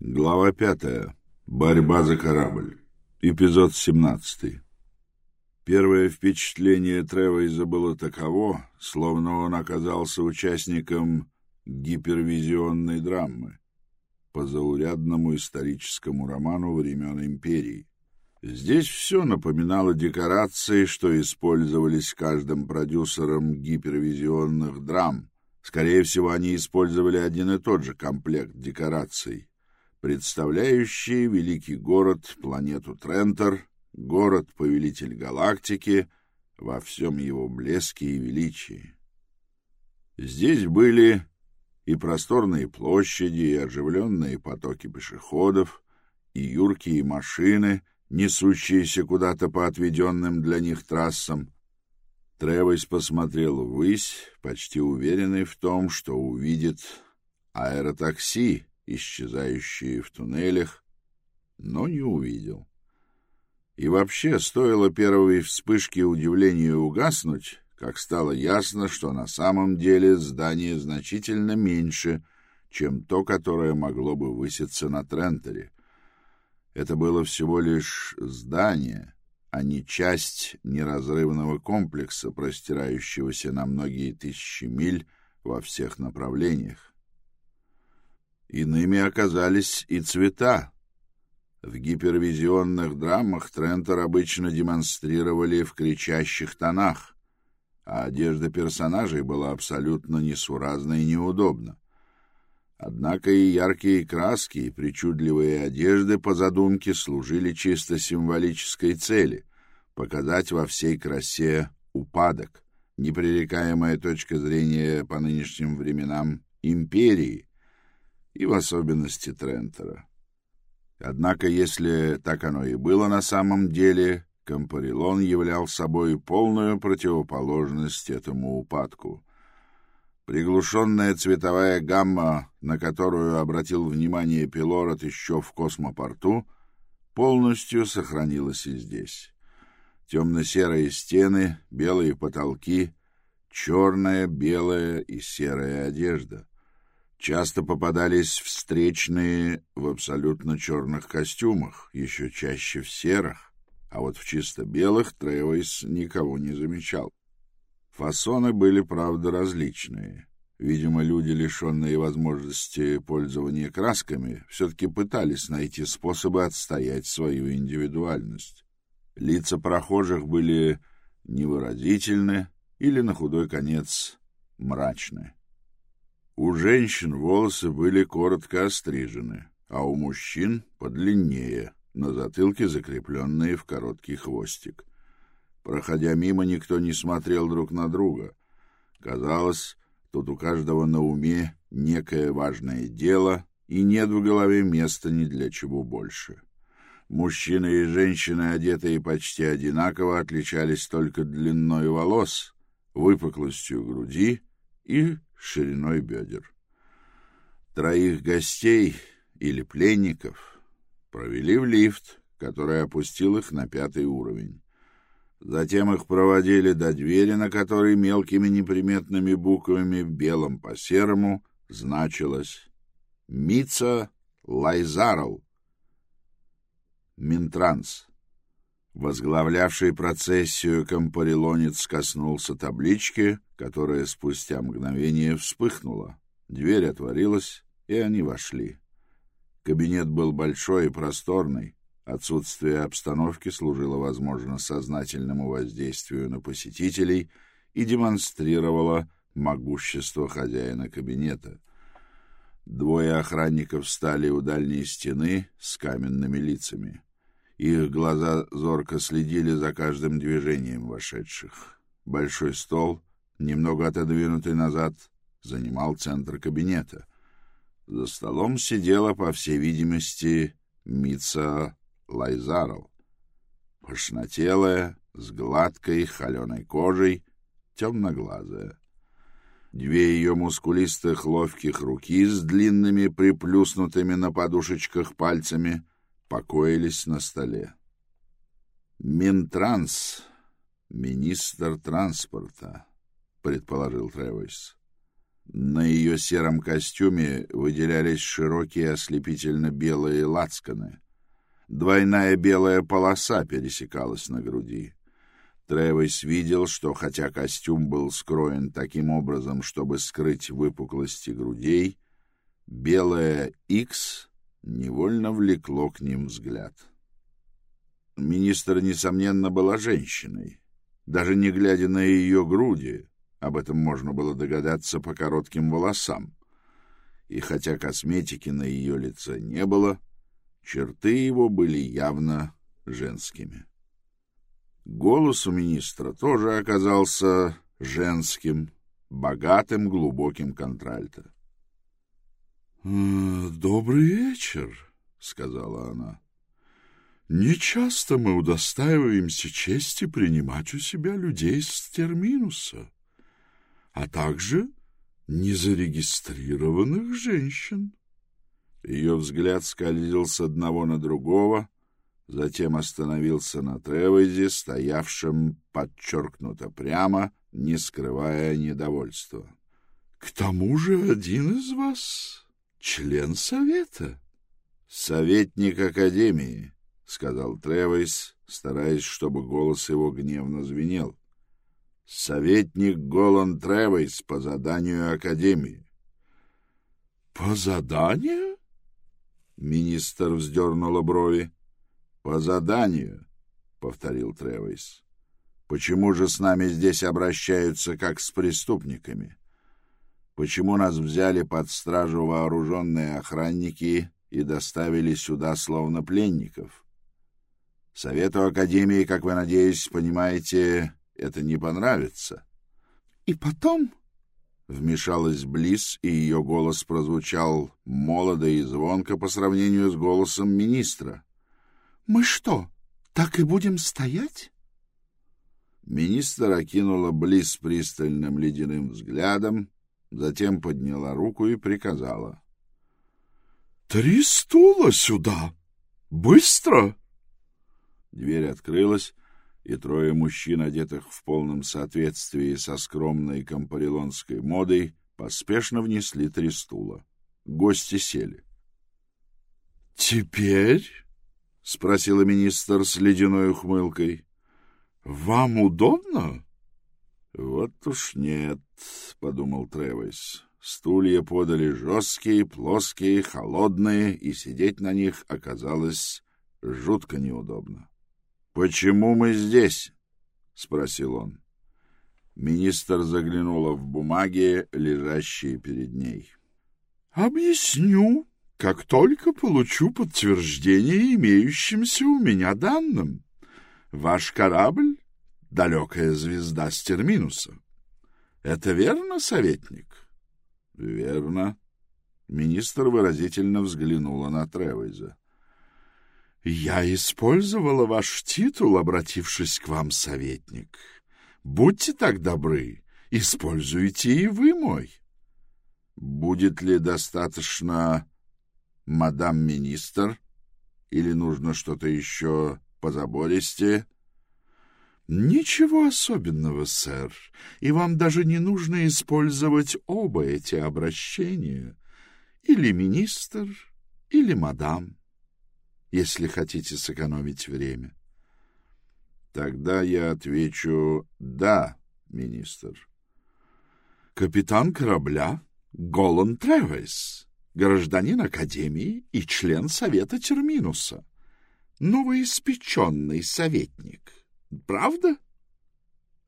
Глава пятая. Борьба за корабль. Эпизод семнадцатый. Первое впечатление Тревейза было таково, словно он оказался участником гипервизионной драмы по заурядному историческому роману времен империи. Здесь все напоминало декорации, что использовались каждым продюсером гипервизионных драм. Скорее всего, они использовали один и тот же комплект декораций представляющие великий город, планету Трентер, город-повелитель галактики во всем его блеске и величии. Здесь были и просторные площади, и оживленные потоки пешеходов, и юркие машины, несущиеся куда-то по отведенным для них трассам. Тревойс посмотрел ввысь, почти уверенный в том, что увидит аэротакси, исчезающие в туннелях, но не увидел. И вообще, стоило первой вспышке удивления угаснуть, как стало ясно, что на самом деле здание значительно меньше, чем то, которое могло бы выситься на Трентере. Это было всего лишь здание, а не часть неразрывного комплекса, простирающегося на многие тысячи миль во всех направлениях. Иными оказались и цвета. В гипервизионных драмах Трентер обычно демонстрировали в кричащих тонах, а одежда персонажей была абсолютно несуразна и неудобна. Однако и яркие краски, и причудливые одежды по задумке служили чисто символической цели — показать во всей красе упадок, непререкаемая точка зрения по нынешним временам империи, и в особенности Трентера. Однако, если так оно и было на самом деле, Компарилон являл собой полную противоположность этому упадку. Приглушенная цветовая гамма, на которую обратил внимание Пилород еще в космопорту, полностью сохранилась и здесь. Темно-серые стены, белые потолки, черная, белая и серая одежда — Часто попадались встречные в абсолютно черных костюмах, еще чаще в серых, а вот в чисто белых Тревойс никого не замечал. Фасоны были, правда, различные. Видимо, люди, лишенные возможности пользования красками, все-таки пытались найти способы отстоять свою индивидуальность. Лица прохожих были невыразительны или, на худой конец, мрачны. У женщин волосы были коротко острижены, а у мужчин подлиннее, на затылке закрепленные в короткий хвостик. Проходя мимо, никто не смотрел друг на друга. Казалось, тут у каждого на уме некое важное дело, и нет в голове места ни для чего больше. Мужчины и женщины, одетые почти одинаково, отличались только длиной волос, выпуклостью груди и шириной бедер. Троих гостей или пленников провели в лифт, который опустил их на пятый уровень. Затем их проводили до двери, на которой мелкими неприметными буквами в белом по серому значилось «Мица Лайзарл». Минтранс. Возглавлявший процессию компарилонец коснулся таблички, которая спустя мгновение вспыхнула. Дверь отворилась, и они вошли. Кабинет был большой и просторный. Отсутствие обстановки служило, возможно, сознательному воздействию на посетителей и демонстрировало могущество хозяина кабинета. Двое охранников встали у дальней стены с каменными лицами. Их глаза зорко следили за каждым движением вошедших. Большой стол, немного отодвинутый назад, занимал центр кабинета. За столом сидела, по всей видимости, Мица Лайзарл. Пышнотелая, с гладкой, холеной кожей, темноглазая. Две ее мускулистых ловких руки с длинными приплюснутыми на подушечках пальцами покоились на столе. «Минтранс, министр транспорта», — предположил Тревойс. На ее сером костюме выделялись широкие ослепительно-белые лацканы. Двойная белая полоса пересекалась на груди. Тревис видел, что хотя костюм был скроен таким образом, чтобы скрыть выпуклости грудей, белое «Х» невольно влекло к ним взгляд. Министр, несомненно, была женщиной. Даже не глядя на ее груди, об этом можно было догадаться по коротким волосам. И хотя косметики на ее лице не было, черты его были явно женскими. Голос у министра тоже оказался женским, богатым, глубоким контральто. «Э, «Добрый вечер», — сказала она. «Не часто мы удостаиваемся чести принимать у себя людей с терминуса, а также незарегистрированных женщин». Ее взгляд скользил с одного на другого, затем остановился на Тревозе, стоявшем подчеркнуто прямо, не скрывая недовольства. — К тому же один из вас член совета. — Советник Академии, — сказал Тревойс, стараясь, чтобы голос его гневно звенел. — Советник Голан Тревойс по заданию Академии. — По заданию? Министр вздернула брови. По заданию, повторил Тревис. Почему же с нами здесь обращаются как с преступниками? Почему нас взяли под стражу вооруженные охранники и доставили сюда словно пленников? Совету Академии, как вы, надеюсь, понимаете, это не понравится. И потом, вмешалась Близ, и ее голос прозвучал молодо и звонко по сравнению с голосом министра. Мы что, так и будем стоять? Министр окинула Близ пристальным ледяным взглядом, затем подняла руку и приказала. — Три стула сюда! Быстро! Дверь открылась, и трое мужчин, одетых в полном соответствии со скромной компарилонской модой, поспешно внесли три стула. Гости сели. — Теперь — спросила министр с ледяной ухмылкой. — Вам удобно? — Вот уж нет, — подумал Тревис. Стулья подали жесткие, плоские, холодные, и сидеть на них оказалось жутко неудобно. — Почему мы здесь? — спросил он. Министр заглянула в бумаги, лежащие перед ней. — Объясню, как только получу подтверждение имеющимся у меня данным. Ваш корабль — далекая звезда Стерминуса. Это верно, советник? — Верно. Министр выразительно взглянула на Тревойза. — Я использовала ваш титул, обратившись к вам, советник. Будьте так добры, используйте и вы мой. — Будет ли достаточно мадам министр? Или нужно что-то еще позабористее? Ничего особенного, сэр, и вам даже не нужно использовать оба эти обращения. Или министр, или мадам, если хотите сэкономить время. Тогда я отвечу «да, министр». Капитан корабля Голан Тревес гражданин Академии и член Совета Терминуса, новоиспеченный советник. Правда?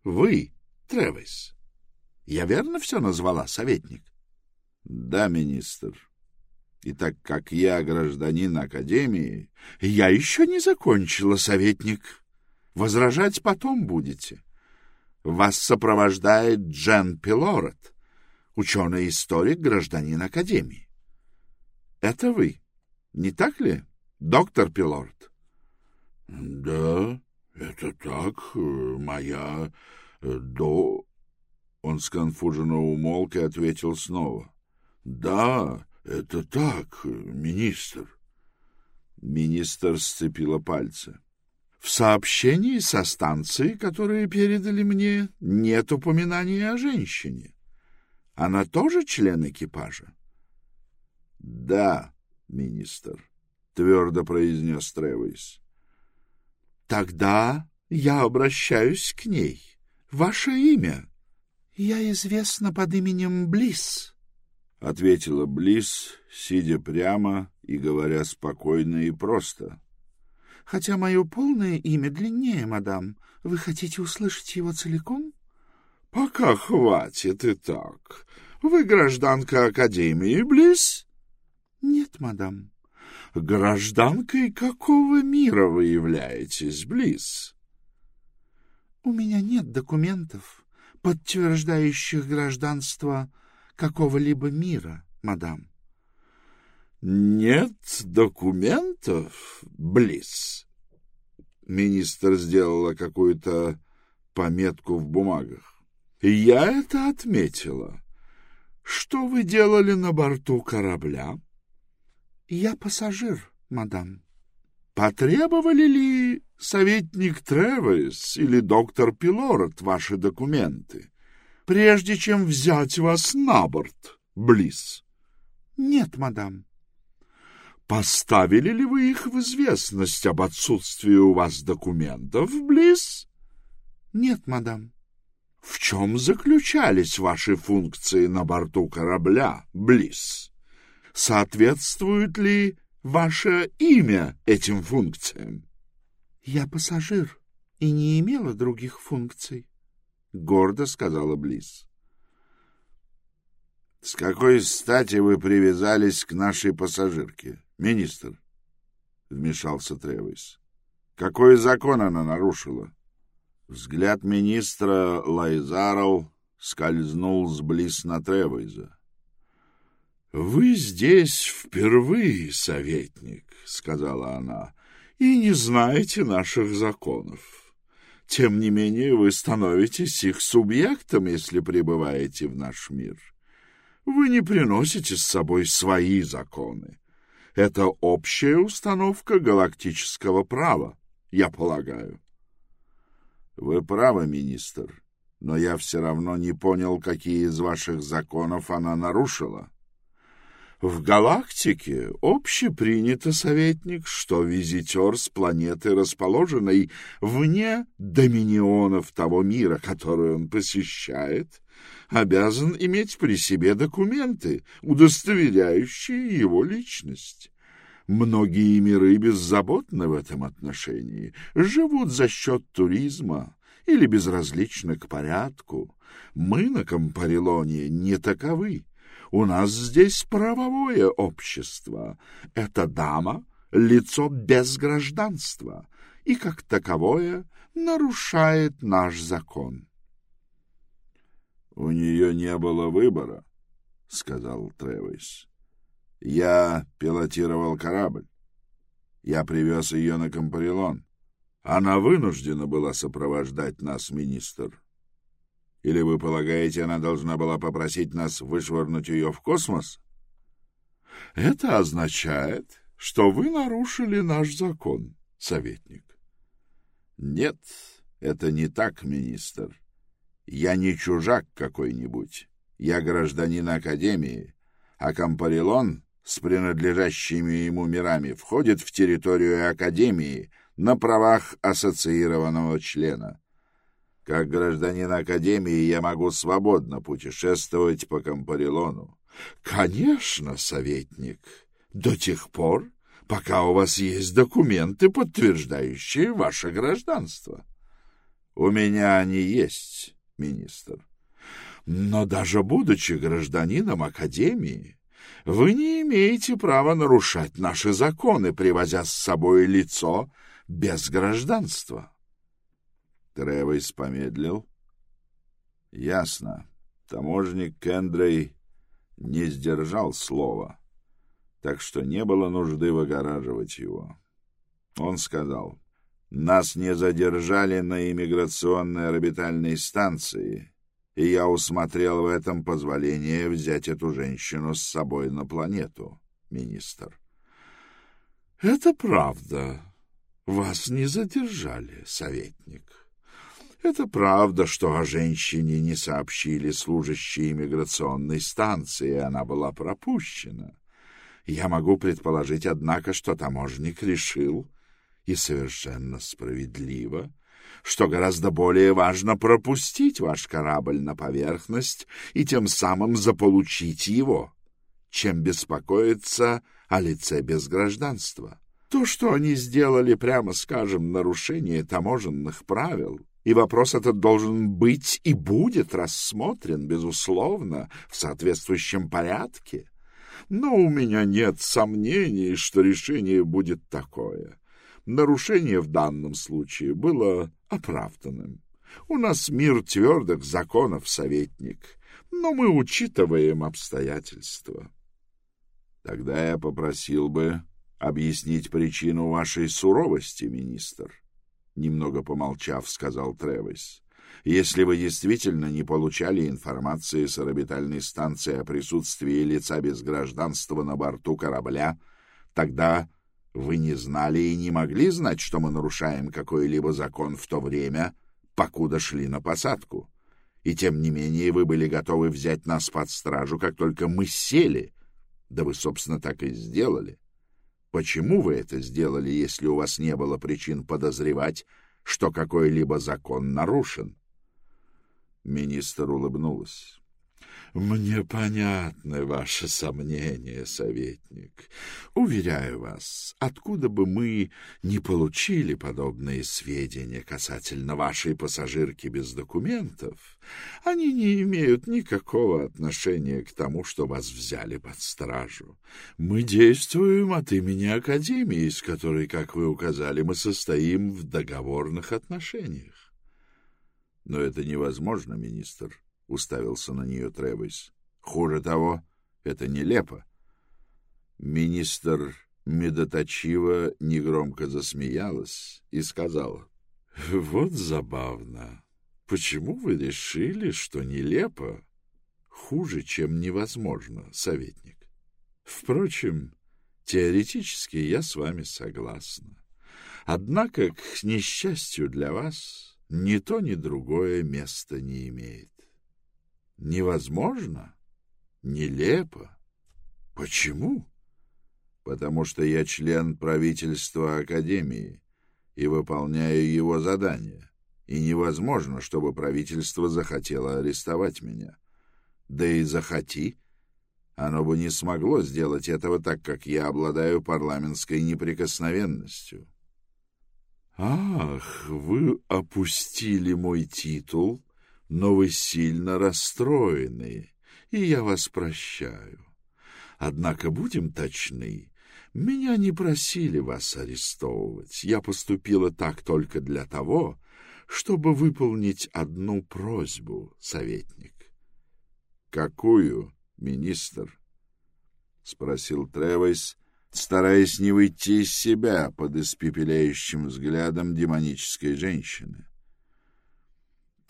Вы, Тревис. Я верно все назвала, советник? Да, министр. И так как я гражданин Академии... Я еще не закончила, советник. Возражать потом будете. Вас сопровождает Джен Пилорет, ученый-историк, гражданин Академии. Это вы, не так ли, доктор Пилорд? — Да, это так, моя... до... Он сконфуженно умолк и ответил снова. — Да, это так, министр. Министр сцепила пальцы. — В сообщении со станции, которые передали мне, нет упоминания о женщине. Она тоже член экипажа? — Да, министр, — твердо произнес Тревис. — Тогда я обращаюсь к ней. Ваше имя? — Я известна под именем Близ, — ответила Близ, сидя прямо и говоря спокойно и просто. — Хотя мое полное имя длиннее, мадам. Вы хотите услышать его целиком? — Пока хватит и так. Вы гражданка Академии Близ? — Нет, мадам. — Гражданкой какого мира вы являетесь, Близ? — У меня нет документов, подтверждающих гражданство какого-либо мира, мадам. — Нет документов, Близ? Министр сделала какую-то пометку в бумагах. — Я это отметила. Что вы делали на борту корабля? — Я пассажир, мадам. — Потребовали ли советник Тревес или доктор Пилорет ваши документы, прежде чем взять вас на борт, Близ? — Нет, мадам. — Поставили ли вы их в известность об отсутствии у вас документов, Близ? — Нет, мадам. — В чем заключались ваши функции на борту корабля, Близ? Соответствует ли ваше имя этим функциям? — Я пассажир и не имела других функций, — гордо сказала Близ. — С какой стати вы привязались к нашей пассажирке, министр? — вмешался Тревис. — Какой закон она нарушила? Взгляд министра Лайзарл скользнул с Близ на Тревиза. — Вы здесь впервые, советник, — сказала она, — и не знаете наших законов. Тем не менее вы становитесь их субъектом, если пребываете в наш мир. Вы не приносите с собой свои законы. Это общая установка галактического права, я полагаю. — Вы правы, министр, но я все равно не понял, какие из ваших законов она нарушила. — в галактике общепринято, советник, что визитер с планеты, расположенной вне доминионов того мира, который он посещает, обязан иметь при себе документы, удостоверяющие его личность. Многие миры беззаботны в этом отношении, живут за счет туризма или безразличны к порядку. Мы на Компарелоне не таковы. У нас здесь правовое общество. Эта дама — лицо без гражданства и, как таковое, нарушает наш закон. — У нее не было выбора, — сказал Тревис. — Я пилотировал корабль. Я привез ее на Компарелон. Она вынуждена была сопровождать нас, министр. Или вы полагаете, она должна была попросить нас вышвырнуть ее в космос? — Это означает, что вы нарушили наш закон, советник. — Нет, это не так, министр. Я не чужак какой-нибудь. Я гражданин Академии, а Кампарилон с принадлежащими ему мирами входит в территорию Академии на правах ассоциированного члена. Как гражданин Академии я могу свободно путешествовать по Кампарилону. — Конечно, советник, до тех пор, пока у вас есть документы, подтверждающие ваше гражданство. — У меня они есть, министр. Но даже будучи гражданином Академии, вы не имеете права нарушать наши законы, привозя с собой лицо без гражданства. Тревойс помедлил. Ясно. Таможник Кендрей не сдержал слова, так что не было нужды выгораживать его. Он сказал, «Нас не задержали на иммиграционной орбитальной станции, и я усмотрел в этом позволение взять эту женщину с собой на планету, министр». «Это правда. Вас не задержали, советник». Это правда, что о женщине не сообщили служащие иммиграционной станции, и она была пропущена. Я могу предположить, однако, что таможник решил, и совершенно справедливо, что гораздо более важно пропустить ваш корабль на поверхность и тем самым заполучить его, чем беспокоиться о лице без гражданства. То, что они сделали, прямо скажем, нарушение таможенных правил, и вопрос этот должен быть и будет рассмотрен, безусловно, в соответствующем порядке. Но у меня нет сомнений, что решение будет такое. Нарушение в данном случае было оправданным. У нас мир твердых законов, советник, но мы учитываем обстоятельства. Тогда я попросил бы объяснить причину вашей суровости, министр. Немного помолчав, сказал Тревис. Если вы действительно не получали информации с орбитальной станции о присутствии лица без гражданства на борту корабля, тогда вы не знали и не могли знать, что мы нарушаем какой-либо закон в то время, покуда шли на посадку. И тем не менее вы были готовы взять нас под стражу, как только мы сели. Да вы, собственно, так и сделали. Почему вы это сделали, если у вас не было причин подозревать, что какой-либо закон нарушен? Министр улыбнулась. Мне понятны ваши сомнения, советник. Уверяю вас, откуда бы мы не получили подобные сведения касательно вашей пассажирки без документов, они не имеют никакого отношения к тому, что вас взяли под стражу. Мы действуем от имени Академии, с которой, как вы указали, мы состоим в договорных отношениях. Но это невозможно, министр уставился на нее Тревис. Хуже того, это нелепо. Министр медоточиво негромко засмеялась и сказала, «Вот забавно. Почему вы решили, что нелепо хуже, чем невозможно, советник? Впрочем, теоретически я с вами согласна. Однако, к несчастью для вас, ни то, ни другое места не имеет. Невозможно? Нелепо? Почему? Потому что я член правительства Академии и выполняю его задания, и невозможно, чтобы правительство захотело арестовать меня. Да и захоти, оно бы не смогло сделать этого так, как я обладаю парламентской неприкосновенностью. Ах, вы опустили мой титул но вы сильно расстроены, и я вас прощаю. Однако будем точны, меня не просили вас арестовывать. Я поступила так только для того, чтобы выполнить одну просьбу, советник. — Какую, министр? — спросил Тревойс, стараясь не выйти из себя под испепеляющим взглядом демонической женщины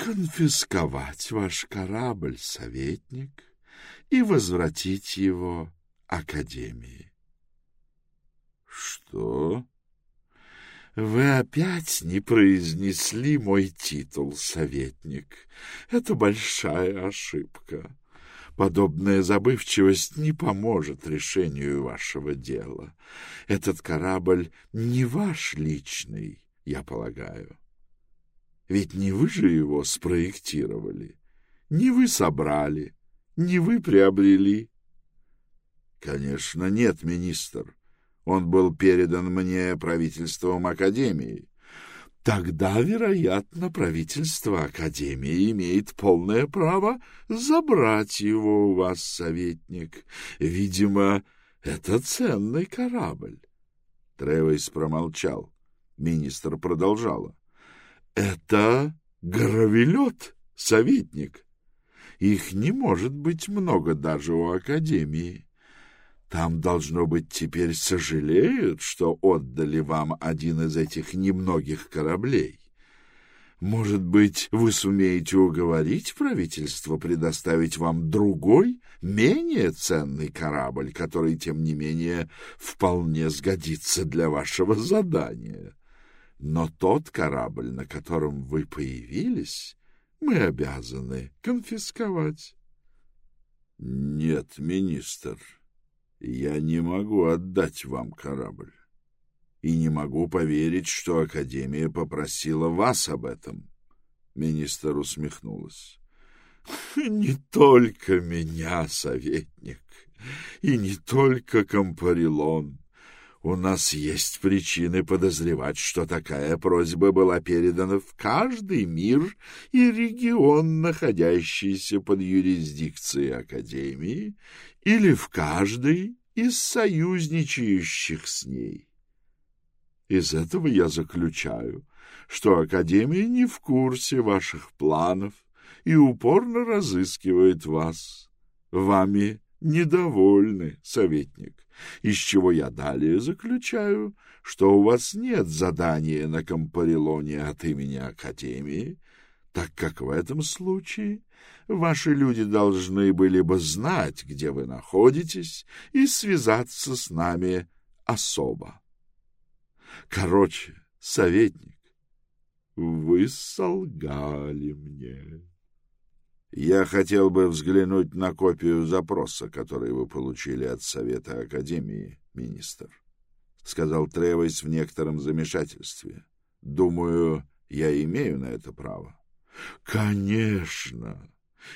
конфисковать ваш корабль, советник, и возвратить его Академии. — Что? — Вы опять не произнесли мой титул, советник. Это большая ошибка. Подобная забывчивость не поможет решению вашего дела. Этот корабль не ваш личный, я полагаю. Ведь не вы же его спроектировали, не вы собрали, не вы приобрели. Конечно, нет, министр. Он был передан мне правительством Академии. Тогда, вероятно, правительство Академии имеет полное право забрать его у вас, советник. Видимо, это ценный корабль. Тревойс промолчал. Министр продолжала. Это гравелет, советник. Их не может быть много даже у Академии. Там, должно быть, теперь сожалеют, что отдали вам один из этих немногих кораблей. Может быть, вы сумеете уговорить правительство предоставить вам другой, менее ценный корабль, который, тем не менее, вполне сгодится для вашего задания. Но тот корабль, на котором вы появились, мы обязаны конфисковать. — Нет, министр, я не могу отдать вам корабль. И не могу поверить, что Академия попросила вас об этом. Министр усмехнулась. — Не только меня, советник, и не только Компарилон. У нас есть причины подозревать, что такая просьба была передана в каждый мир и регион, находящийся под юрисдикцией Академии, или в каждый из союзничающих с ней. Из этого я заключаю, что Академия не в курсе ваших планов и упорно разыскивает вас. Вами недовольны, советник, из чего я далее заключаю, что у вас нет задания на Компарилоне от имени Академии, так как в этом случае ваши люди должны были бы знать, где вы находитесь, и связаться с нами особо. Короче, советник, вы солгали мне. Я хотел бы взглянуть на копию запроса, который вы получили от Совета Академии, министр, — сказал Тревойс в некотором замешательстве. Думаю, я имею на это право. — Конечно,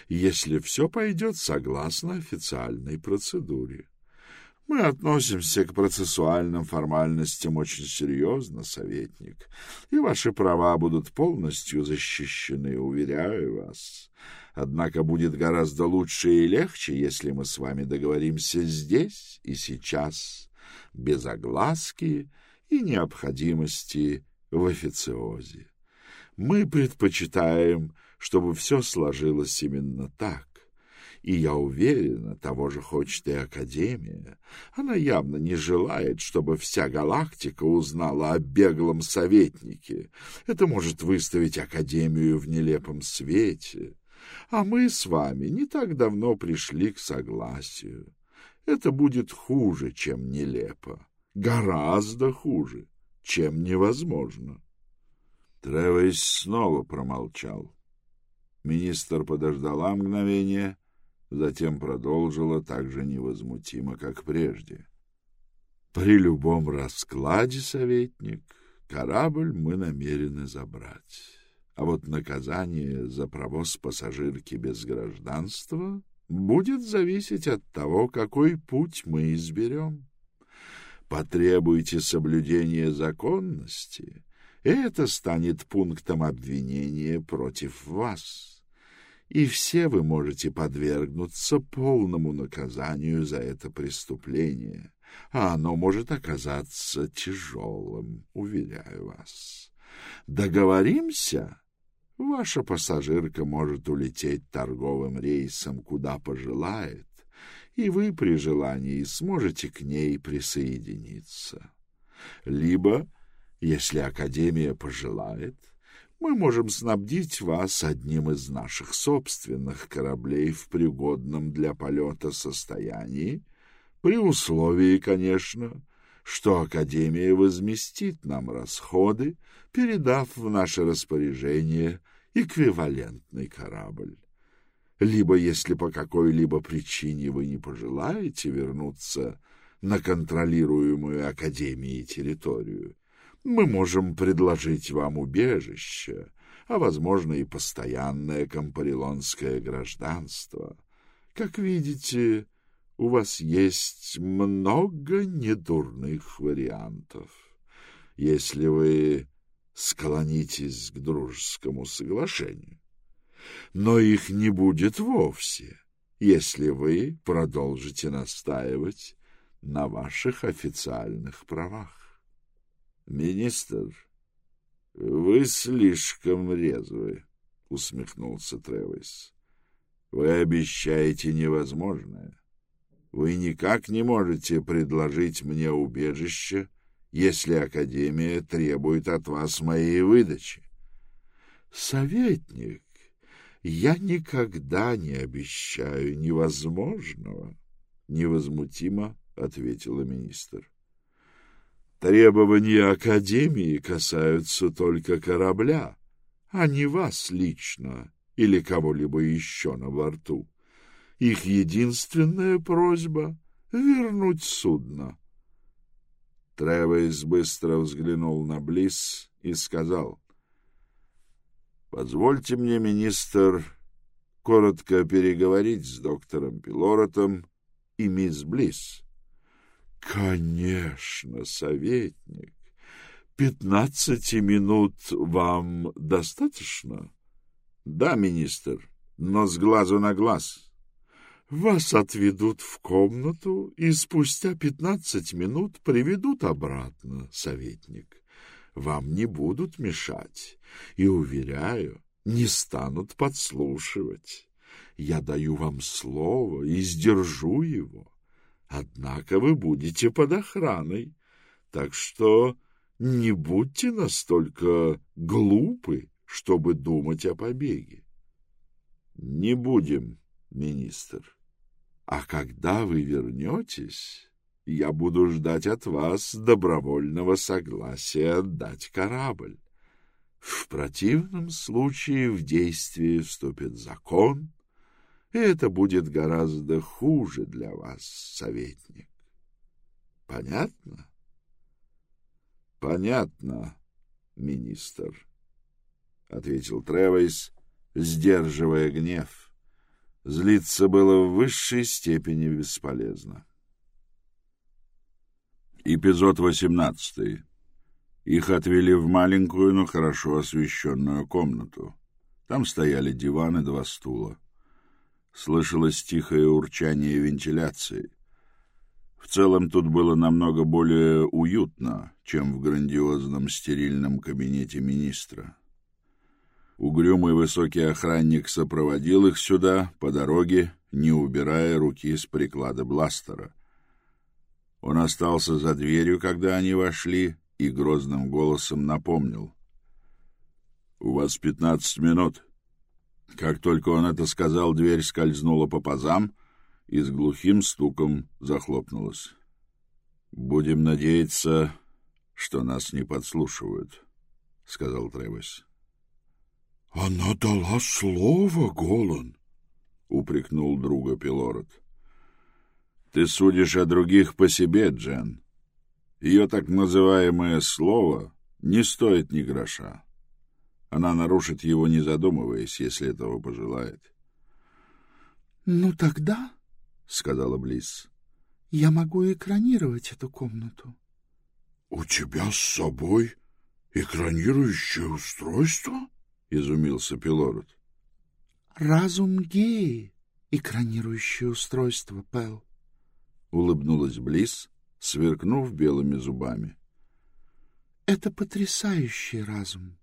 если все пойдет согласно официальной процедуре. Мы относимся к процессуальным формальностям очень серьезно, советник, и ваши права будут полностью защищены, уверяю вас. Однако будет гораздо лучше и легче, если мы с вами договоримся здесь и сейчас, без огласки и необходимости в официозе. Мы предпочитаем, чтобы все сложилось именно так. И я уверена, того же хочет и Академия. Она явно не желает, чтобы вся галактика узнала о беглом советнике. Это может выставить Академию в нелепом свете. А мы с вами не так давно пришли к согласию. Это будет хуже, чем нелепо. Гораздо хуже, чем невозможно. Тревес снова промолчал. Министр подождала мгновение, затем продолжила так же невозмутимо, как прежде. При любом раскладе, советник, корабль мы намерены забрать. А вот наказание за провоз пассажирки без гражданства будет зависеть от того, какой путь мы изберем. Потребуйте соблюдения законности, и это станет пунктом обвинения против вас. И все вы можете подвергнуться полному наказанию за это преступление, а оно может оказаться тяжелым, уверяю вас. Договоримся? Ваша пассажирка может улететь торговым рейсом куда пожелает, и вы при желании сможете к ней присоединиться. Либо, если Академия пожелает, мы можем снабдить вас одним из наших собственных кораблей в пригодном для полета состоянии, при условии, конечно, что Академия возместит нам расходы, передав в наше распоряжение эквивалентный корабль. Либо, если по какой-либо причине вы не пожелаете вернуться на контролируемую Академией территорию, мы можем предложить вам убежище, а, возможно, и постоянное компарилонское гражданство. Как видите, у вас есть много недурных вариантов. Если вы склонитесь к дружескому соглашению. Но их не будет вовсе, если вы продолжите настаивать на ваших официальных правах. Министр, вы слишком резвы, усмехнулся Тревис. Вы обещаете невозможное. Вы никак не можете предложить мне убежище, если Академия требует от вас моей выдачи. Советник, я никогда не обещаю невозможного, невозмутимо ответила министр. Требования Академии касаются только корабля, а не вас лично или кого-либо еще на борту. Их единственная просьба — вернуть судно. Тревес быстро взглянул на Близ и сказал, «Позвольте мне, министр, коротко переговорить с доктором Пилоротом и мисс Близ». «Конечно, советник. Пятнадцати минут вам достаточно?» «Да, министр, но с глазу на глаз». Вас отведут в комнату и спустя пятнадцать минут приведут обратно, советник. Вам не будут мешать и, уверяю, не станут подслушивать. Я даю вам слово и сдержу его. Однако вы будете под охраной, так что не будьте настолько глупы, чтобы думать о побеге. — Не будем, министр. А когда вы вернетесь, я буду ждать от вас добровольного согласия отдать корабль. В противном случае в действие вступит закон, это будет гораздо хуже для вас, советник. Понятно? Понятно, министр, — ответил Тревейс, сдерживая гнев. Злиться было в высшей степени бесполезно. Эпизод восемнадцатый. Их отвели в маленькую, но хорошо освещенную комнату. Там стояли диван и два стула. Слышалось тихое урчание вентиляции. В целом тут было намного более уютно, чем в грандиозном стерильном кабинете министра. Угрюмый высокий охранник сопроводил их сюда, по дороге, не убирая руки с приклада бластера. Он остался за дверью, когда они вошли, и грозным голосом напомнил. «У вас пятнадцать минут». Как только он это сказал, дверь скользнула по пазам и с глухим стуком захлопнулась. «Будем надеяться, что нас не подслушивают», — сказал Тревис. — Она дала слово, Голан, — упрекнул друга Пилород. — Ты судишь о других по себе, Джен. Ее так называемое слово не стоит ни гроша. Она нарушит его, не задумываясь, если этого пожелает. — Ну тогда, — сказала Близ, — я могу экранировать эту комнату. — У тебя с собой экранирующее устройство? — изумился Пилород. Разум геи, экранирующее устройство, Пэл. Улыбнулась Близ, сверкнув белыми зубами. Это потрясающий разум.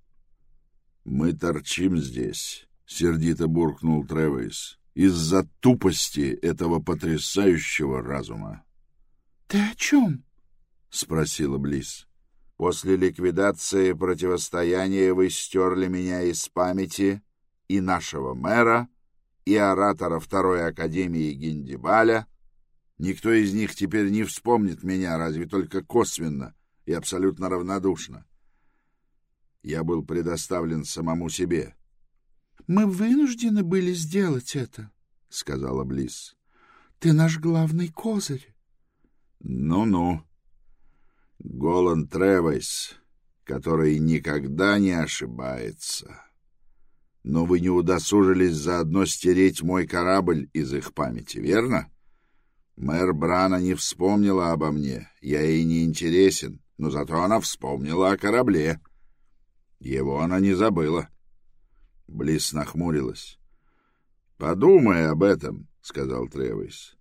Мы торчим здесь, сердито буркнул Тревейс, из-за тупости этого потрясающего разума. Ты о чем? спросила Близ. После ликвидации противостояния вы стерли меня из памяти и нашего мэра, и оратора Второй Академии Гиндибаля. Никто из них теперь не вспомнит меня, разве только косвенно и абсолютно равнодушно. Я был предоставлен самому себе. — Мы вынуждены были сделать это, — сказала Близ. — Ты наш главный козырь. Ну — Ну-ну, Голан Тревайс, который никогда не ошибается. Но вы не удосужились заодно стереть мой корабль из их памяти, верно? Мэр Брана не вспомнила обо мне, я ей не интересен, но зато она вспомнила о корабле. Его она не забыла. Близ нахмурилась. — Подумай об этом, — сказал Тревис.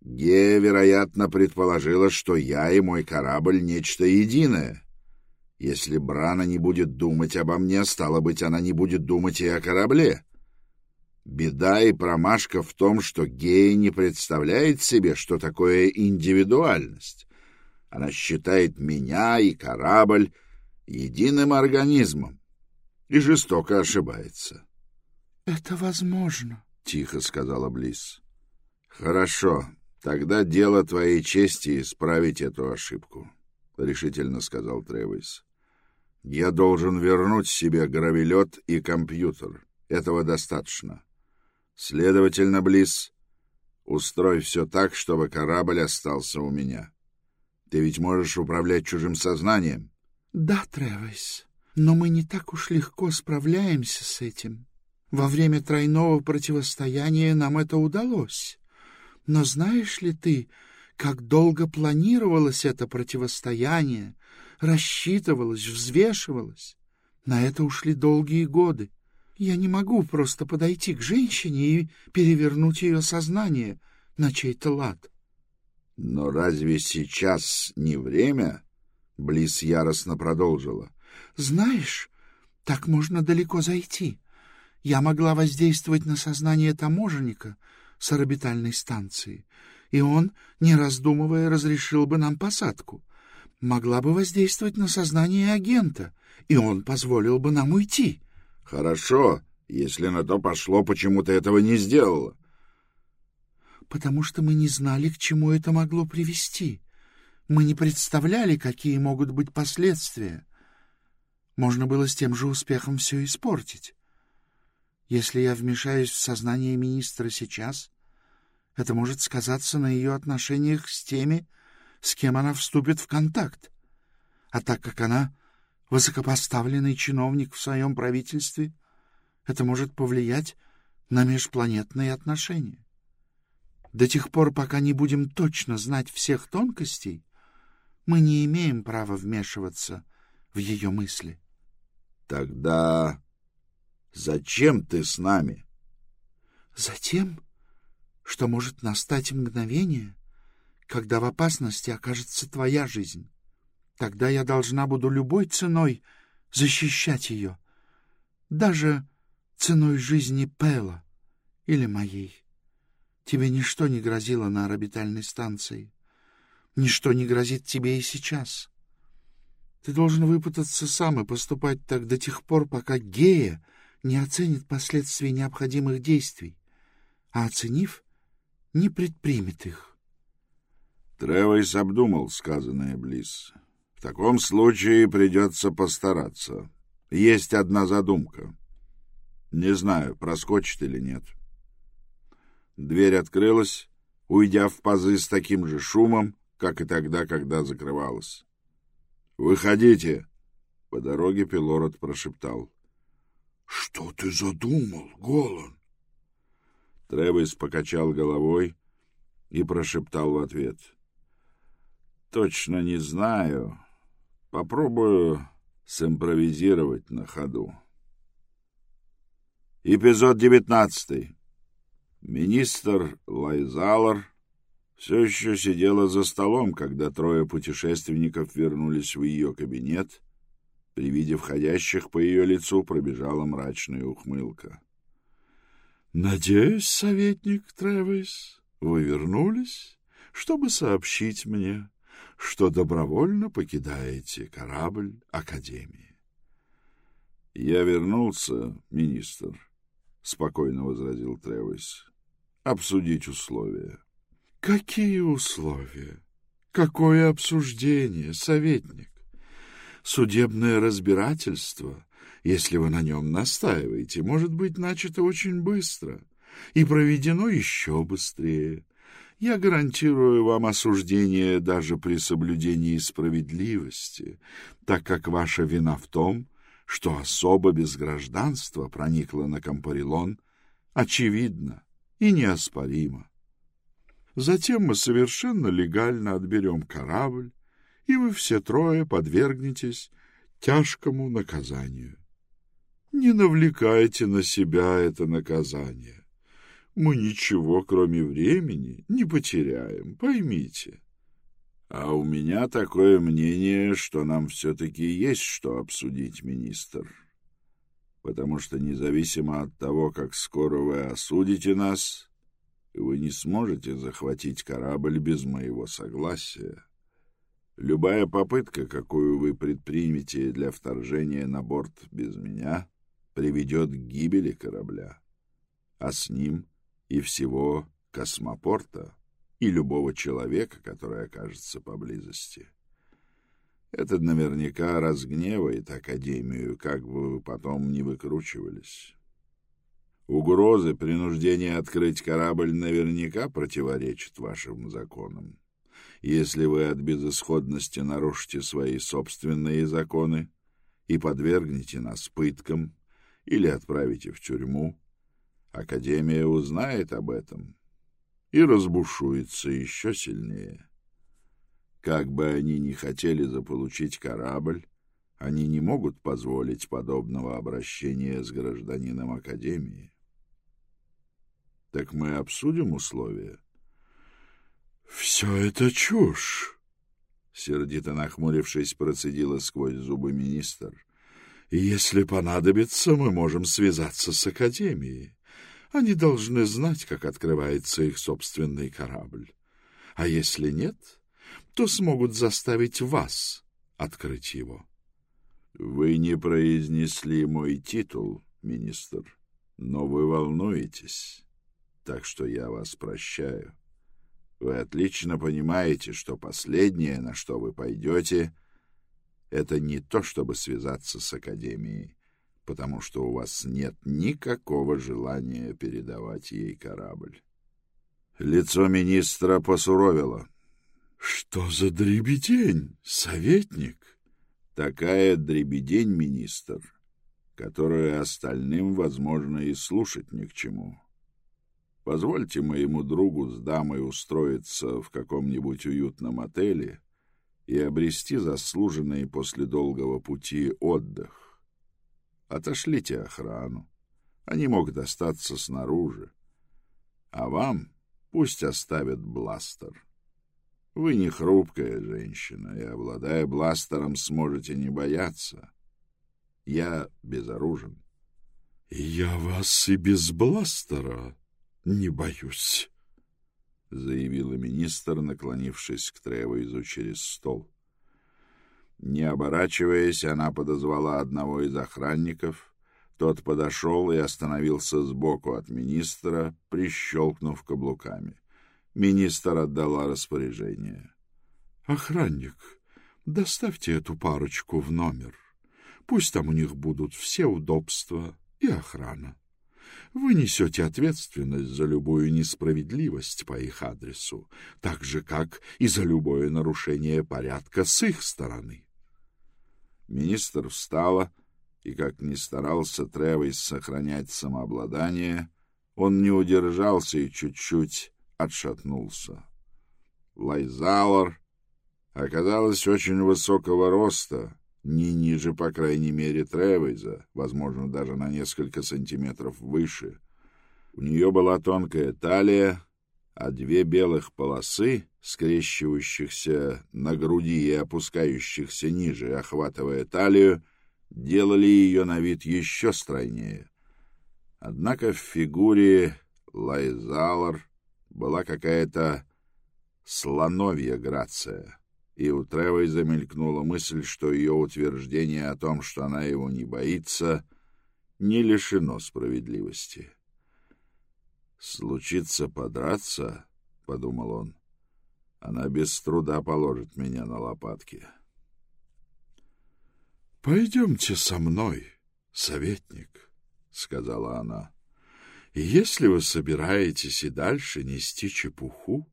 Гея, вероятно, предположила, что я и мой корабль — нечто единое. Если Брана не будет думать обо мне, стало быть, она не будет думать и о корабле. Беда и промашка в том, что Гея не представляет себе, что такое индивидуальность. Она считает меня и корабль единым организмом и жестоко ошибается. — Это возможно, — тихо сказала Близ. — Хорошо, Тогда дело твоей чести исправить эту ошибку. — решительно сказал Тревис. «Я должен вернуть себе гравелет и компьютер. Этого достаточно. Следовательно, Близ, устрой все так, чтобы корабль остался у меня. Ты ведь можешь управлять чужим сознанием?» «Да, Тревис, но мы не так уж легко справляемся с этим. Во время тройного противостояния нам это удалось. Но знаешь ли ты, как долго планировалось это противостояние, рассчитывалось, взвешивалось? На это ушли долгие годы. Я не могу просто подойти к женщине и перевернуть ее сознание на чей-то лад. Но разве сейчас не время? Близ яростно продолжила. Знаешь, так можно далеко зайти. Я могла воздействовать на сознание таможенника с орбитальной станции, и он, не раздумывая, разрешил бы нам посадку. Могла бы воздействовать на сознание агента, и он позволил бы нам уйти. — Хорошо, если на то пошло, почему ты этого не сделала? — Потому что мы не знали, к чему это могло привести. Мы не представляли, какие могут быть последствия. Можно было с тем же успехом все испортить. Если я вмешаюсь в сознание министра сейчас, это может сказаться на ее отношениях с теми, с кем она вступит в контакт. А так как она высокопоставленный чиновник в своем правительстве, это может повлиять на межпланетные отношения. До тех пор, пока не будем точно знать всех тонкостей, мы не имеем права вмешиваться в ее мысли. — Тогда зачем ты с нами? — Затем, что может настать мгновение, когда в опасности окажется твоя жизнь. Тогда я должна буду любой ценой защищать ее, даже ценой жизни Пэла или моей. Тебе ничто не грозило на орбитальной станции. Ничто не грозит тебе и сейчас. Ты должен выпутаться сам и поступать так до тех пор, пока гея не оценит последствий необходимых действий, а оценив, не предпримет их. Тревойс обдумал сказанное Близ. В таком случае придется постараться. Есть одна задумка. Не знаю, проскочит или нет. Дверь открылась, уйдя в пазы с таким же шумом, как и тогда, когда закрывалась. «Выходите!» — по дороге Пилород прошептал. «Что ты задумал, Голан?» Тревис покачал головой и прошептал в ответ. «Точно не знаю. Попробую симпровизировать на ходу». Эпизод девятнадцатый. Министр Лайзалар все еще сидела за столом, когда трое путешественников вернулись в ее кабинет. При виде входящих по ее лицу пробежала мрачная ухмылка. — Надеюсь, советник Тревис, вы вернулись, чтобы сообщить мне, что добровольно покидаете корабль Академии. — Я вернулся, министр, — спокойно возразил Тревис, — обсудить условия. — Какие условия? Какое обсуждение, советник? Судебное разбирательство, если вы на нем настаиваете, может быть начато очень быстро и проведено еще быстрее. Я гарантирую вам осуждение даже при соблюдении справедливости, так как ваша вина в том, что особо без гражданства проникла на Кампарилон, очевидно и неоспоримо. Затем мы совершенно легально отберем корабль, и вы все трое подвергнетесь тяжкому наказанию. Не навлекайте на себя это наказание. Мы ничего, кроме времени, не потеряем, поймите. А у меня такое мнение, что нам все-таки есть что обсудить, министр. Потому что независимо от того, как скоро вы осудите нас, вы не сможете захватить корабль без моего согласия. Любая попытка, какую вы предпримете для вторжения на борт без меня, приведет к гибели корабля, а с ним и всего космопорта и любого человека, который окажется поблизости. Это наверняка разгневает Академию, как бы вы потом не выкручивались. Угрозы, принуждение открыть корабль наверняка противоречат вашим законам. Если вы от безысходности нарушите свои собственные законы и подвергнете нас пыткам или отправите в тюрьму, Академия узнает об этом и разбушуется еще сильнее. Как бы они ни хотели заполучить корабль, они не могут позволить подобного обращения с гражданином Академии. Так мы обсудим условия. Все это чушь, сердито нахмурившись, процедила сквозь зубы министр. Если понадобится, мы можем связаться с Академией. Они должны знать, как открывается их собственный корабль. А если нет, то смогут заставить вас открыть его. Вы не произнесли мой титул, министр, но вы волнуетесь так что я вас прощаю. Вы отлично понимаете, что последнее, на что вы пойдете, это не то, чтобы связаться с Академией, потому что у вас нет никакого желания передавать ей корабль. Лицо министра посуровило. — Что за дребедень, советник? — Такая дребедень, министр, которую остальным, возможно, и слушать ни к чему. Позвольте моему другу с дамой устроиться в каком-нибудь уютном отеле и обрести заслуженный после долгого пути отдых. Отошлите охрану. Они могут остаться снаружи. А вам пусть оставят бластер. Вы не хрупкая женщина, и, обладая бластером, сможете не бояться. Я безоружен. — Я вас и без бластера не боюсь, — заявила министр, наклонившись к Тревоизу через стол. Не оборачиваясь, она подозвала одного из охранников. Тот подошел и остановился сбоку от министра, прищелкнув каблуками. Министр отдала распоряжение. — Охранник, доставьте эту парочку в номер. Пусть там у них будут все удобства и охрана. Вы несете ответственность за любую несправедливость по их адресу, так же, как и за любое нарушение порядка с их стороны. Министр встала, и, как ни старался Тревис сохранять самообладание, он не удержался и чуть-чуть отшатнулся. Лайзалор оказалась очень высокого роста, не ниже, по крайней мере, Тревейза, возможно, даже на несколько сантиметров выше. У нее была тонкая талия, а две белых полосы, скрещивающихся на груди и опускающихся ниже, охватывая талию, делали ее на вид еще стройнее. Однако в фигуре Лайзалар была какая-то слоновья грация — и у Тревой замелькнула мысль, что ее утверждение о том, что она его не боится, не лишено справедливости. «Случится подраться», — подумал он, — «она без труда положит меня на лопатки». «Пойдемте со мной, советник», — сказала она. «Если вы собираетесь и дальше нести чепуху,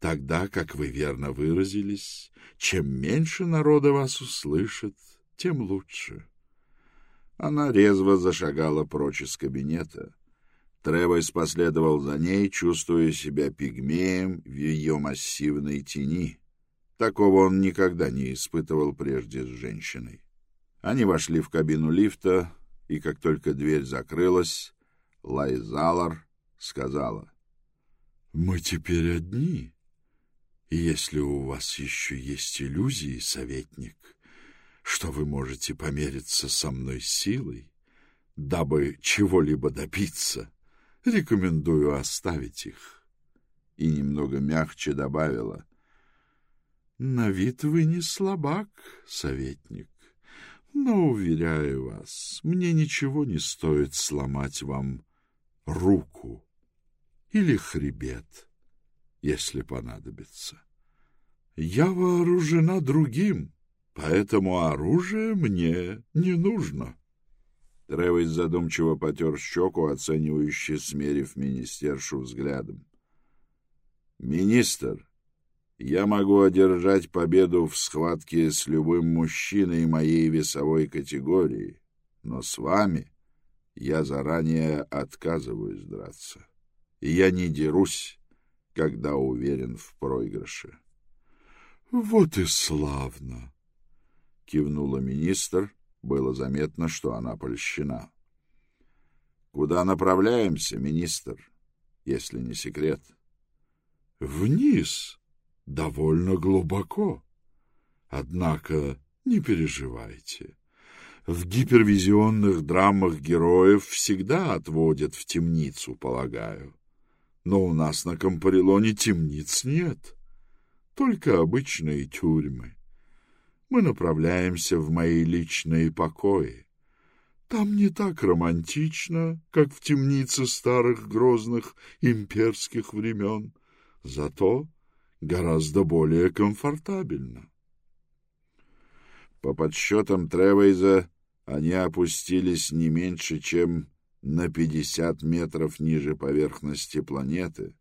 Тогда, как вы верно выразились, чем меньше народа вас услышит, тем лучше. Она резво зашагала прочь из кабинета. Тревойс последовал за ней, чувствуя себя пигмеем в ее массивной тени. Такого он никогда не испытывал прежде с женщиной. Они вошли в кабину лифта, и как только дверь закрылась, Лайзалар сказала. — Мы теперь одни. Если у вас еще есть иллюзии, советник, что вы можете помериться со мной силой, дабы чего-либо добиться, рекомендую оставить их. И немного мягче добавила. На вид вы не слабак, советник, но, уверяю вас, мне ничего не стоит сломать вам руку или хребет если понадобится. Я вооружена другим, поэтому оружие мне не нужно. Тревис задумчиво потер щеку, оценивающе смерив министершу взглядом. «Министр, я могу одержать победу в схватке с любым мужчиной моей весовой категории, но с вами я заранее отказываюсь драться. И я не дерусь, когда уверен в проигрыше. — Вот и славно! — кивнула министр. Было заметно, что она польщена. — Куда направляемся, министр, если не секрет? — Вниз, довольно глубоко. Однако не переживайте. В гипервизионных драмах героев всегда отводят в темницу, полагаю. Но у нас на Компарилоне темниц нет, только обычные тюрьмы. Мы направляемся в мои личные покои. Там не так романтично, как в темнице старых грозных имперских времен, зато гораздо более комфортабельно. По подсчетам Тревейза, они опустились не меньше, чем на пятьдесят метров ниже поверхности планеты,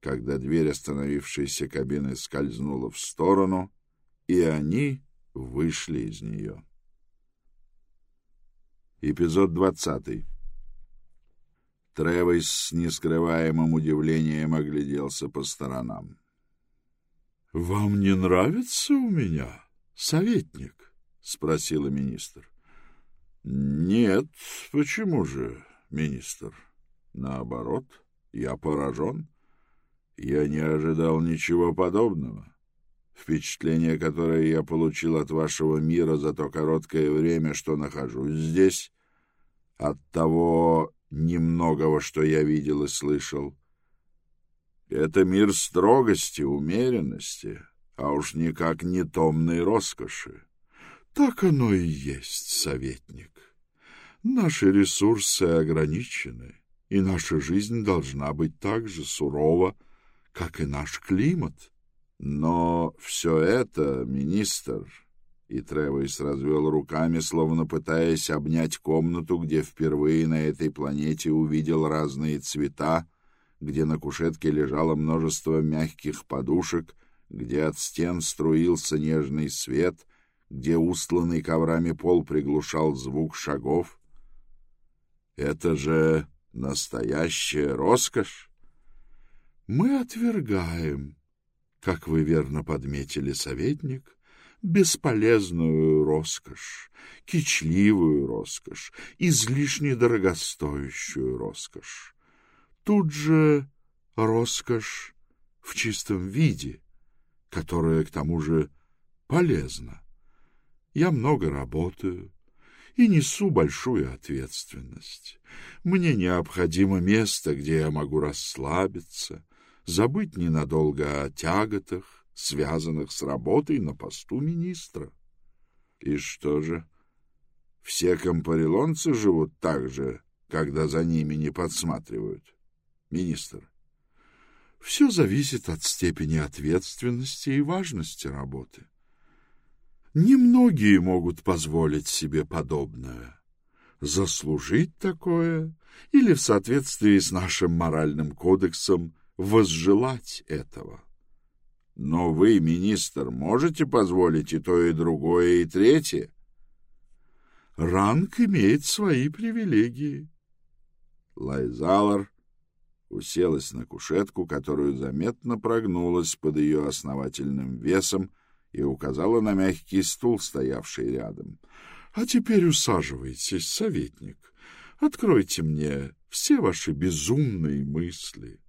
когда дверь остановившейся кабины скользнула в сторону, и они вышли из нее. Эпизод двадцатый. Тревойс с нескрываемым удивлением огляделся по сторонам. — Вам не нравится у меня, советник? — спросила министр. Нет, почему же, министр? Наоборот, я поражен. Я не ожидал ничего подобного. Впечатление, которое я получил от вашего мира за то короткое время, что нахожусь здесь, от того немногого, что я видел и слышал, это мир строгости, умеренности, а уж никак не томной роскоши. Так оно и есть, советник. Наши ресурсы ограничены, и наша жизнь должна быть так же сурова, как и наш климат. Но все это, министр, и Тревойс развел руками, словно пытаясь обнять комнату, где впервые на этой планете увидел разные цвета, где на кушетке лежало множество мягких подушек, где от стен струился нежный свет — где устланный коврами пол приглушал звук шагов. Это же настоящая роскошь. Мы отвергаем, как вы верно подметили, советник, бесполезную роскошь, кичливую роскошь, излишне дорогостоящую роскошь. Тут же роскошь в чистом виде, которая, к тому же, полезна. Я много работаю и несу большую ответственность. Мне необходимо место, где я могу расслабиться, забыть ненадолго о тяготах, связанных с работой на посту министра. И что же? Все компарилонцы живут так же, когда за ними не подсматривают? Министр. Все зависит от степени ответственности и важности работы. Немногие могут позволить себе подобное. Заслужить такое или в соответствии с нашим моральным кодексом возжелать этого. Но вы, министр, можете позволить и то, и другое, и третье? Ранг имеет свои привилегии. Лайзалар уселась на кушетку, которую заметно прогнулась под ее основательным весом, и указала на мягкий стул, стоявший рядом. — А теперь усаживайтесь, советник. Откройте мне все ваши безумные мысли.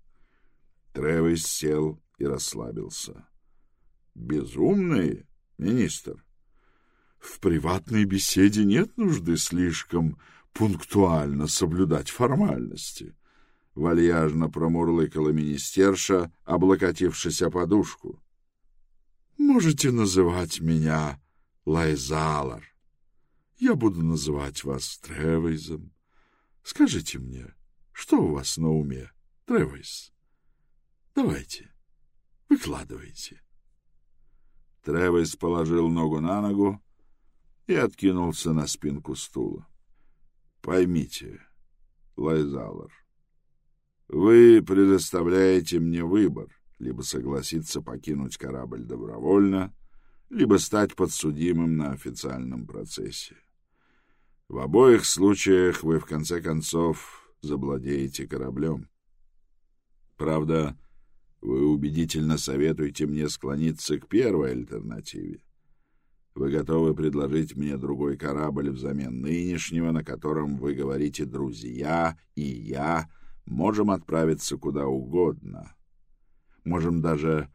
Тревис сел и расслабился. — Безумные, министр? — В приватной беседе нет нужды слишком пунктуально соблюдать формальности. Вальяжно промурлыкала министерша, облокотившись о подушку. Можете называть меня Лайзалар. Я буду называть вас Тревейзом. Скажите мне, что у вас на уме, Тревейз? Давайте, выкладывайте. Тревес положил ногу на ногу и откинулся на спинку стула. Поймите, Лайзалар, вы предоставляете мне выбор, либо согласиться покинуть корабль добровольно, либо стать подсудимым на официальном процессе. В обоих случаях вы, в конце концов, завладеете кораблем. Правда, вы убедительно советуете мне склониться к первой альтернативе. Вы готовы предложить мне другой корабль взамен нынешнего, на котором вы говорите «друзья» и «я» можем отправиться куда угодно. Можем даже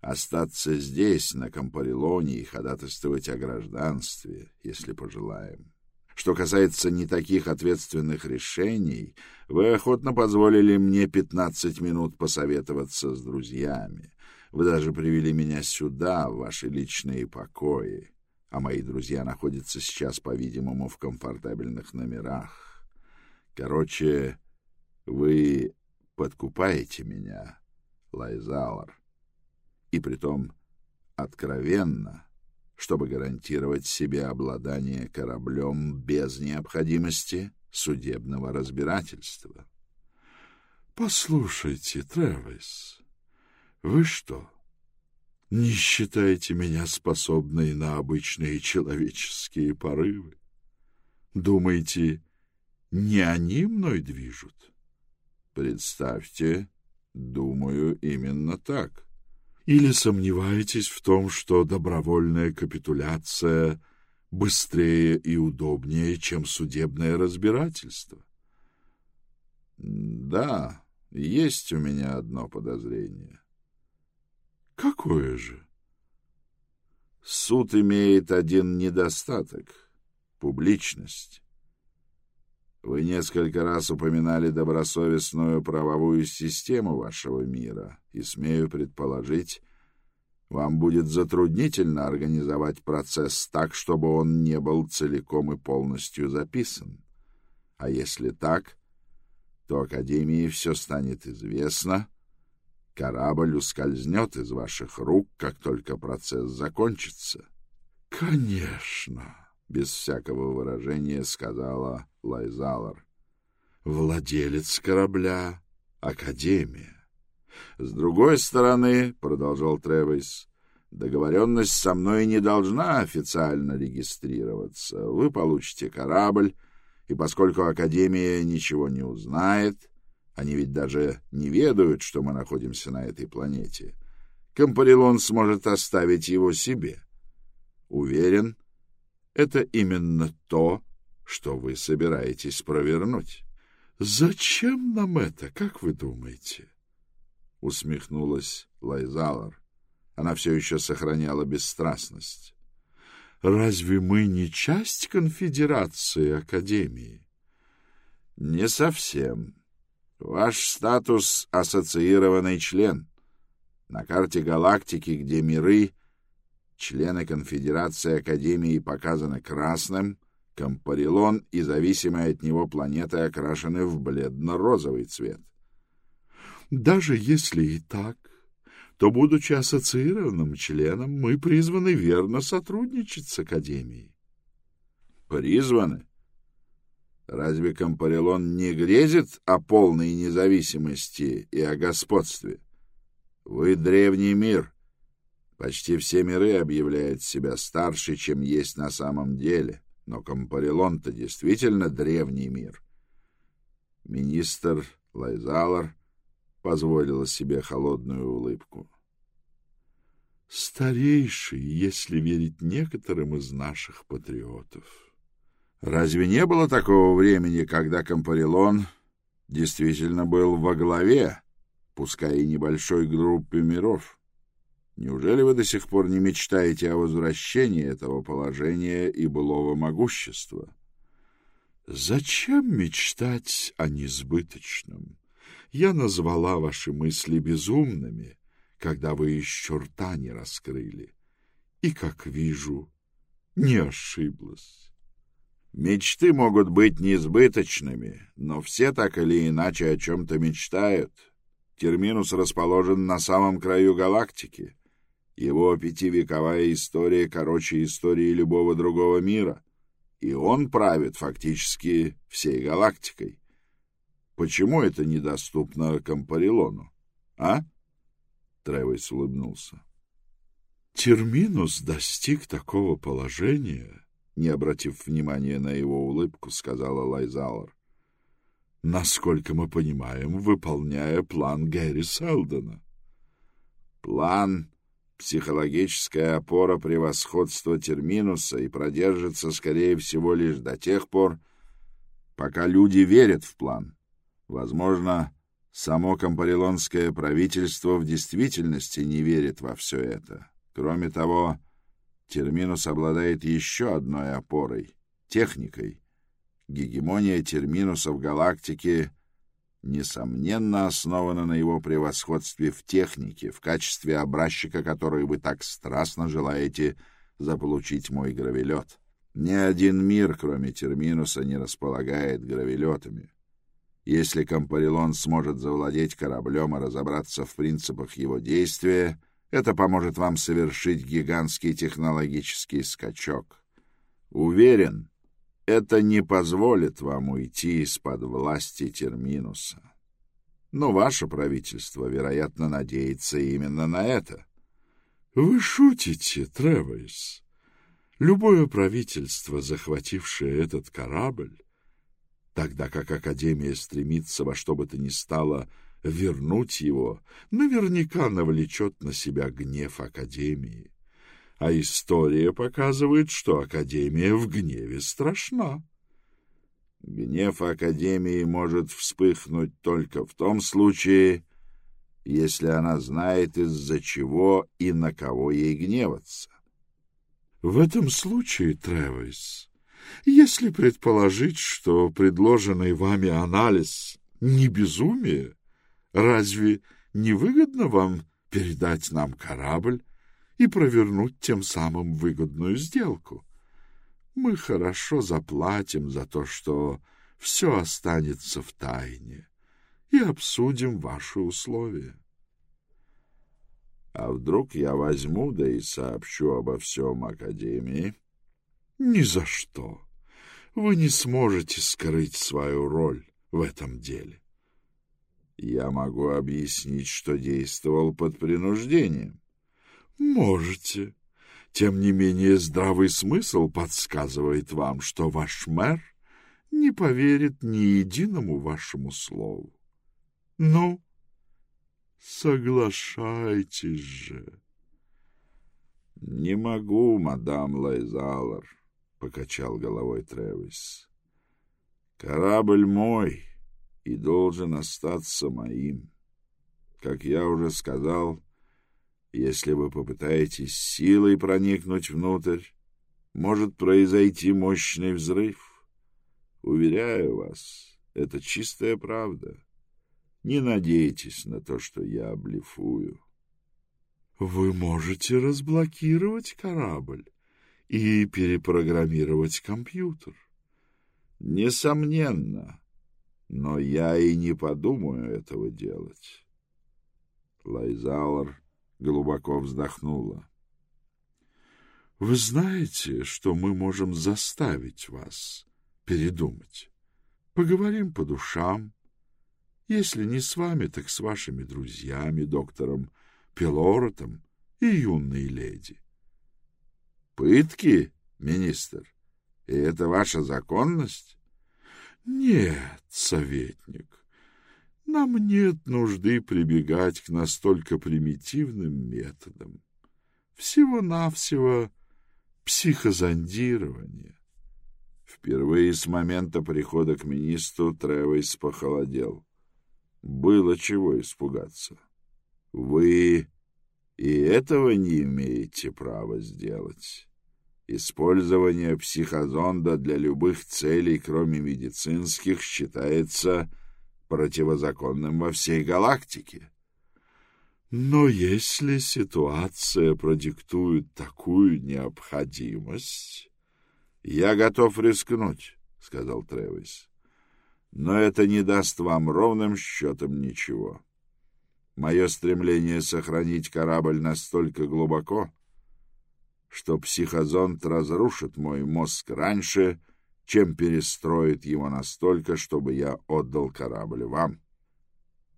остаться здесь, на Кампарилоне, и ходатайствовать о гражданстве, если пожелаем. Что касается не таких ответственных решений, вы охотно позволили мне пятнадцать минут посоветоваться с друзьями. Вы даже привели меня сюда, в ваши личные покои, а мои друзья находятся сейчас, по-видимому, в комфортабельных номерах. Короче, вы подкупаете меня, Лайзалар, и притом откровенно — чтобы гарантировать себе обладание кораблем без необходимости судебного разбирательства. Послушайте, Тревис, вы что, не считаете меня способной на обычные человеческие порывы? Думаете, не они мной движут? Представьте, думаю именно так. Или сомневаетесь в том, что добровольная капитуляция быстрее и удобнее, чем судебное разбирательство? Да, есть у меня одно подозрение. Какое же? Суд имеет один недостаток — публичность. Вы несколько раз упоминали добросовестную правовую систему вашего мира, и, смею предположить, вам будет затруднительно организовать процесс так, чтобы он не был целиком и полностью записан. А если так, то Академии все станет известно, корабль ускользнет из ваших рук, как только процесс закончится. — Конечно, — без всякого выражения сказала Лайзалар. Владелец корабля — Академия. С другой стороны, — продолжал Тревис, — договоренность со мной не должна официально регистрироваться. Вы получите корабль, и поскольку Академия ничего не узнает, они ведь даже не ведают, что мы находимся на этой планете, Компарилон сможет оставить его себе. Уверен, это именно то, что вы собираетесь провернуть. Зачем нам это, как вы думаете? усмехнулась Лайзалар. Она все еще сохраняла бесстрастность. Разве мы не часть конфедерации Академии? Не совсем. Ваш статус — ассоциированный член. На карте галактики, где миры, члены конфедерации Академии показаны красным, Компарилон и зависимые от него планеты окрашены в бледно-розовый цвет. Даже если и так, то, будучи ассоциированным членом, мы призваны верно сотрудничать с Академией. Призваны? Разве Компарилон не грезит о полной независимости и о господстве? Вы древний мир. Почти все миры объявляют себя старше, чем есть на самом деле. Но Компарилон-то действительно древний мир. Министр Лайзалар позволила себе холодную улыбку. Старейший, если верить некоторым из наших патриотов. Разве не было такого времени, когда Компарилон действительно был во главе, пускай и небольшой группы миров? Неужели вы до сих пор не мечтаете о возвращении этого положения и былого могущества? Зачем мечтать о несбыточном? Я назвала ваши мысли безумными, когда вы еще рта не раскрыли. И, как вижу, не ошиблась. Мечты могут быть несбыточными, но все так или иначе о чем-то мечтают. Терминус расположен на самом краю галактики. Его пятивековая история короче истории любого другого мира, и он правит фактически всей галактикой. Почему это недоступно Кампарилону, а? Тревис улыбнулся. Терминус достиг такого положения, не обратив внимания на его улыбку, сказала Лайзалар. Насколько мы понимаем, выполняя план Гэри Селдона. План — психологическая опора превосходства Терминуса и продержится, скорее всего, лишь до тех пор, пока люди верят в план. Возможно, само компарилонское правительство в действительности не верит во все это. Кроме того, Терминус обладает еще одной опорой — техникой. Гегемония Терминуса в галактике несомненно основана на его превосходстве в технике, в качестве образчика, который вы так страстно желаете заполучить мой гравелет. Ни один мир, кроме Терминуса, не располагает гравелетами. Если Компарилон сможет завладеть кораблем и разобраться в принципах его действия — это поможет вам совершить гигантский технологический скачок. Уверен, это не позволит вам уйти из-под власти Терминуса. Но ваше правительство, вероятно, надеется именно на это. — Вы шутите, Тревойс. Любое правительство, захватившее этот корабль, тогда как Академия стремится во что бы то ни стало вернуть его наверняка навлечет на себя гнев Академии. А история показывает, что Академия в гневе страшна. Гнев Академии может вспыхнуть только в том случае, если она знает, из-за чего и на кого ей гневаться. В этом случае, Тревис, если предположить, что предложенный вами анализ не безумие, Разве не выгодно вам передать нам корабль и провернуть тем самым выгодную сделку? Мы хорошо заплатим за то, что все останется в тайне, и обсудим ваши условия. А вдруг я возьму, да и сообщу обо всем Академии? Ни за что. Вы не сможете скрыть свою роль в этом деле. Я могу объяснить, что действовал под принуждением. Можете. Тем не менее, здравый смысл подсказывает вам, что ваш мэр не поверит ни единому вашему слову. Ну, соглашайтесь же. — Не могу, мадам Лайзалар, — покачал головой Тревис. — Корабль мой, и должен остаться моим. Как я уже сказал, если вы попытаетесь силой проникнуть внутрь, может произойти мощный взрыв. Уверяю вас, это чистая правда. Не надейтесь на то, что я блефую. Вы можете разблокировать корабль и перепрограммировать компьютер. Несомненно, но я и не подумаю этого делать. Лайзалар глубоко вздохнула. — Вы знаете, что мы можем заставить вас передумать? Поговорим по душам. Если не с вами, так с вашими друзьями, доктором Пилоротом и юной леди. — Пытки, министр? И это ваша законность? Нет, советник, нам нет нужды прибегать к настолько примитивным методам. Всего-навсего психозондирование. Впервые с момента прихода к министру Тревойс похолодел. Было чего испугаться. Вы и этого не имеете права сделать. Использование психозонда для любых целей, кроме медицинских, считается противозаконным во всей галактике. Но если ситуация продиктует такую необходимость... — Я готов рискнуть, — сказал Тревис. — Но это не даст вам ровным счетом ничего. Мое стремление сохранить корабль настолько глубоко, что психозонт разрушит мой мозг раньше, чем перестроит его настолько, чтобы я отдал корабль вам.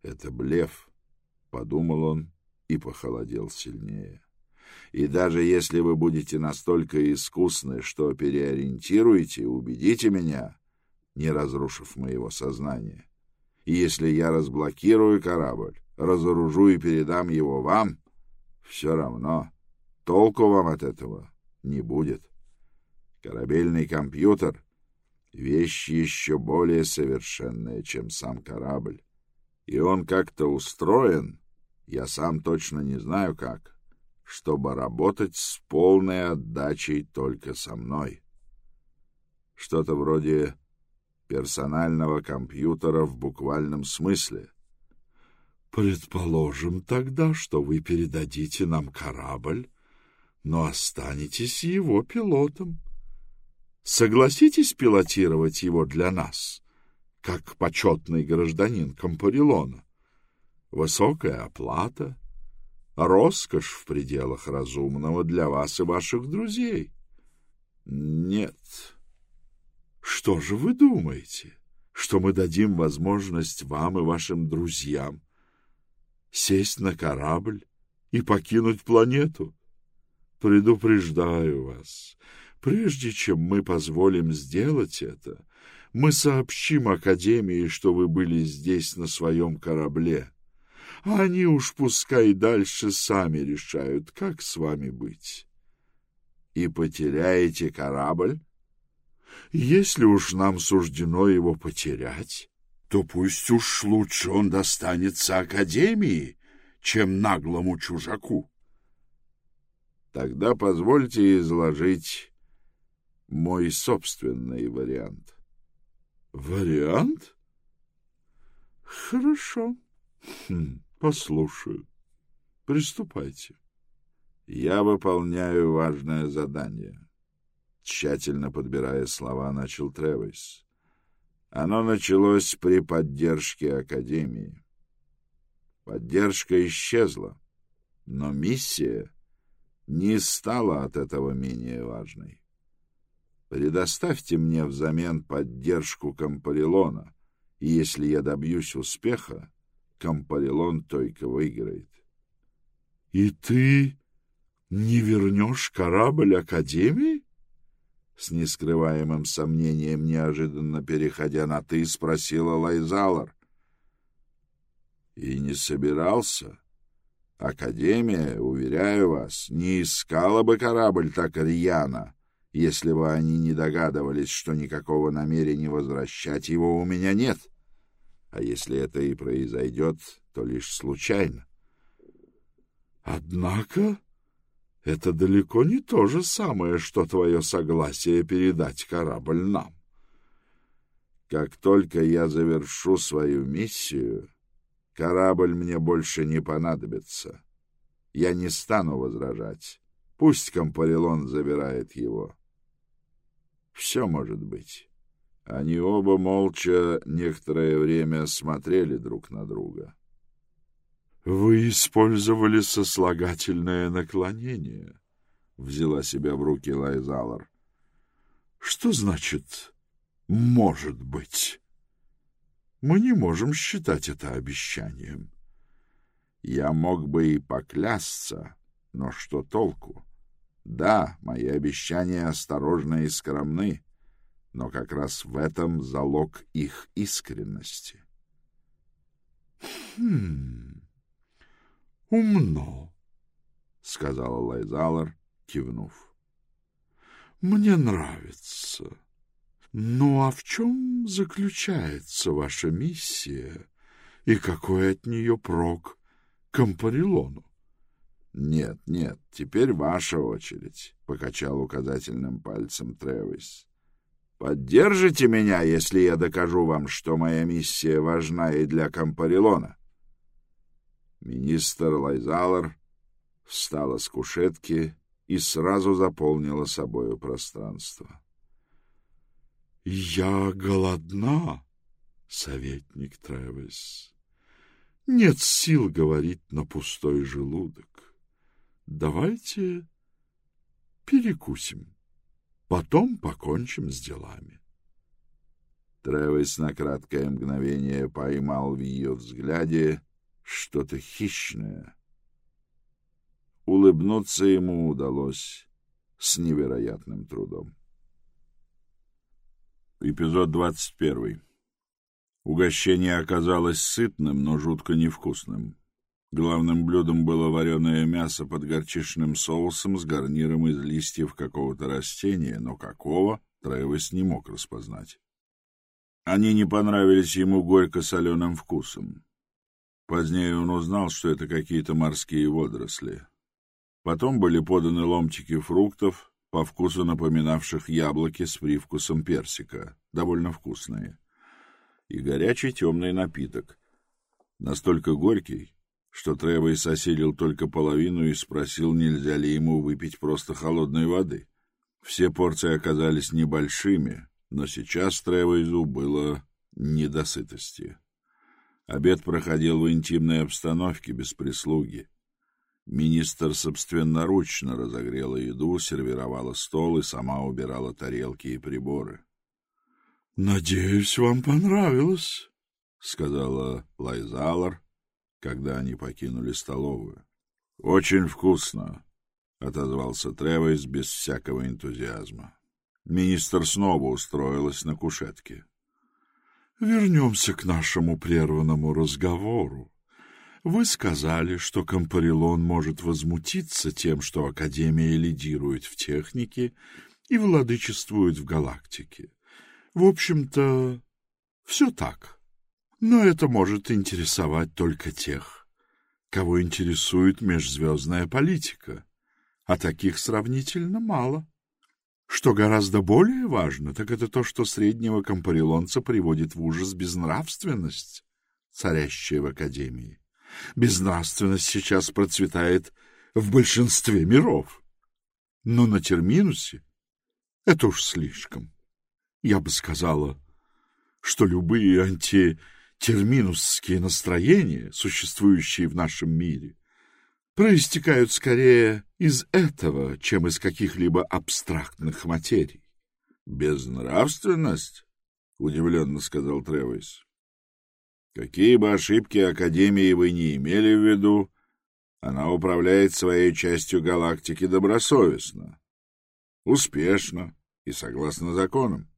Это блеф, — подумал он и похолодел сильнее. И даже если вы будете настолько искусны, что переориентируете и убедите меня, не разрушив моего сознания, и если я разблокирую корабль, разоружу и передам его вам, все равно толку вам от этого не будет. Корабельный компьютер — вещь еще более совершенная, чем сам корабль. И он как-то устроен, я сам точно не знаю как, чтобы работать с полной отдачей только со мной. Что-то вроде персонального компьютера в буквальном смысле. Предположим тогда, что вы передадите нам корабль, но останетесь его пилотом. Согласитесь пилотировать его для нас, как почетный гражданин Кампарилона? Высокая оплата, роскошь в пределах разумного для вас и ваших друзей. Нет, что же вы думаете? Что мы дадим возможность вам и вашим друзьям сесть на корабль и покинуть планету? Предупреждаю вас, прежде чем мы позволим сделать это, мы сообщим Академии, что вы были здесь на своем корабле. А они уж пускай дальше сами решают, как с вами быть. И потеряете корабль? Если уж нам суждено его потерять, то пусть уж лучше он достанется Академии, чем наглому чужаку. Тогда позвольте изложить мой собственный вариант. Вариант? Хорошо. Хм, послушаю. Приступайте. Я выполняю важное задание. Тщательно подбирая слова, начал Тревис. Оно началось при поддержке Академии. Поддержка исчезла, но миссия не стала от этого менее важной. Предоставьте мне взамен поддержку Кампарилона, и если я добьюсь успеха, Кампарилон только выиграет. — И ты не вернешь корабль Академии? С нескрываемым сомнением, неожиданно переходя на «ты», спросила Лайзалар. И не собирался. Академия, уверяю вас, не искала бы корабль так рьяно, если бы они не догадывались, что никакого намерения возвращать его у меня нет. А если это и произойдет, то лишь случайно. Однако это далеко не то же самое, что твое согласие передать корабль нам. Как только я завершу свою миссию, корабль мне больше не понадобится. Я не стану возражать. Пусть Компарилон забирает его. Все может быть. Они оба молча некоторое время смотрели друг на друга. Вы использовали сослагательное наклонение, взяла себя в руки Лайзалар. Что значит может быть? Мы не можем считать это обещанием. Я мог бы и поклясться, но что толку? Да, мои обещания осторожны и скромны, но как раз в этом залог их искренности. Хм умно, — сказала Лайзалар, кивнув. — Мне нравится. Ну а в чем заключается ваша миссия и какой от нее прок Компарилону? — Нет, нет, теперь ваша очередь, — покачал указательным пальцем Тревис. — Поддержите меня, если я докажу вам, что моя миссия важна и для Компарилона. — Министр Лайзалар встала с кушетки и сразу заполнила собою пространство. — Я голодна, советник Тревис. Нет сил говорить на пустой желудок. Давайте перекусим. Потом покончим с делами. Тревес на краткое мгновение поймал в ее взгляде что-то хищное. Улыбнуться ему удалось с невероятным трудом. Эпизод двадцать первый. Угощение оказалось сытным, но жутко невкусным. Главным блюдом было вареное мясо под горчичным соусом с гарниром из листьев какого-то растения, но какого Тревес не мог распознать. Они не понравились ему горько-соленым вкусом. Позднее он узнал, что это какие-то морские водоросли. Потом были поданы ломтики фруктов, по вкусу напоминавших яблоки с привкусом персика, довольно вкусные, и горячий темный напиток, настолько горький, что Тревойс осилил только половину и спросил, нельзя ли ему выпить просто холодной воды. Все порции оказались небольшими, но сейчас Тревойзу было недосытости. Обед проходил в интимной обстановке, без прислуги. Министр собственноручно разогрела еду, сервировала стол и сама убирала тарелки и приборы. — Надеюсь, вам понравилось, — сказала Лайзалар, когда они покинули столовую. — Очень вкусно, — отозвался Тревойс без всякого энтузиазма. Министр снова устроилась на кушетке. — Вернемся к нашему прерванному разговору. Вы сказали, что Компарилон может возмутиться тем, что Академия лидирует в технике и владычествует в галактике. В общем-то, все так. Но это может интересовать только тех, кого интересует межзвездная политика, а таких сравнительно мало. Что гораздо более важно, так это то, что среднего компарилонца приводит в ужас безнравственность, царящая в Академии. Безнравственность сейчас процветает в большинстве миров. Но на Терминусе это уж слишком. Я бы сказала, что любые антитерминусские настроения, существующие в нашем мире, проистекают скорее из этого, чем из каких-либо абстрактных материй. «Безнравственность?» — удивленно сказал Тревис. Какие бы ошибки Академии вы не имели в виду, она управляет своей частью галактики добросовестно, успешно и согласно законам.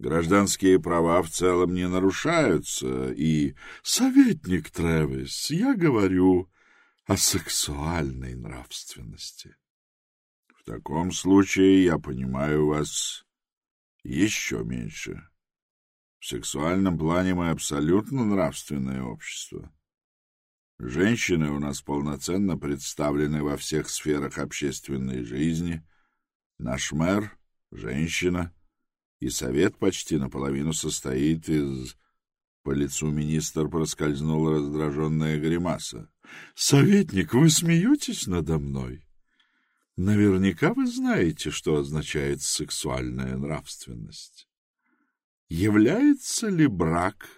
Гражданские права в целом не нарушаются, и... Советник Тревис, я говорю о сексуальной нравственности. В таком случае я понимаю вас еще меньше. В сексуальном плане мы абсолютно нравственное общество. Женщины у нас полноценно представлены во всех сферах общественной жизни. Наш мэр — женщина, и совет почти наполовину состоит из... По лицу министр проскользнула раздраженная гримаса. — Советник, вы смеетесь надо мной? Наверняка вы знаете, что означает сексуальная нравственность. Является ли брак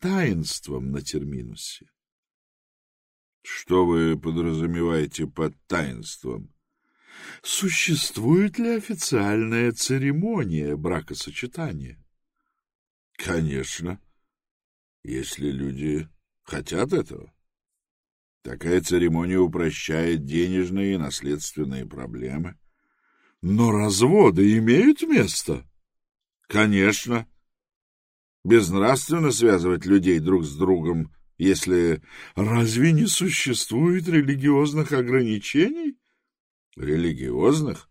таинством на терминусе? Что вы подразумеваете под таинством? Существует ли официальная церемония бракосочетания? Конечно, если люди хотят этого. Такая церемония упрощает денежные и наследственные проблемы. Но разводы имеют место? Конечно. Безнравственно связывать людей друг с другом, если... Разве не существует религиозных ограничений? Религиозных?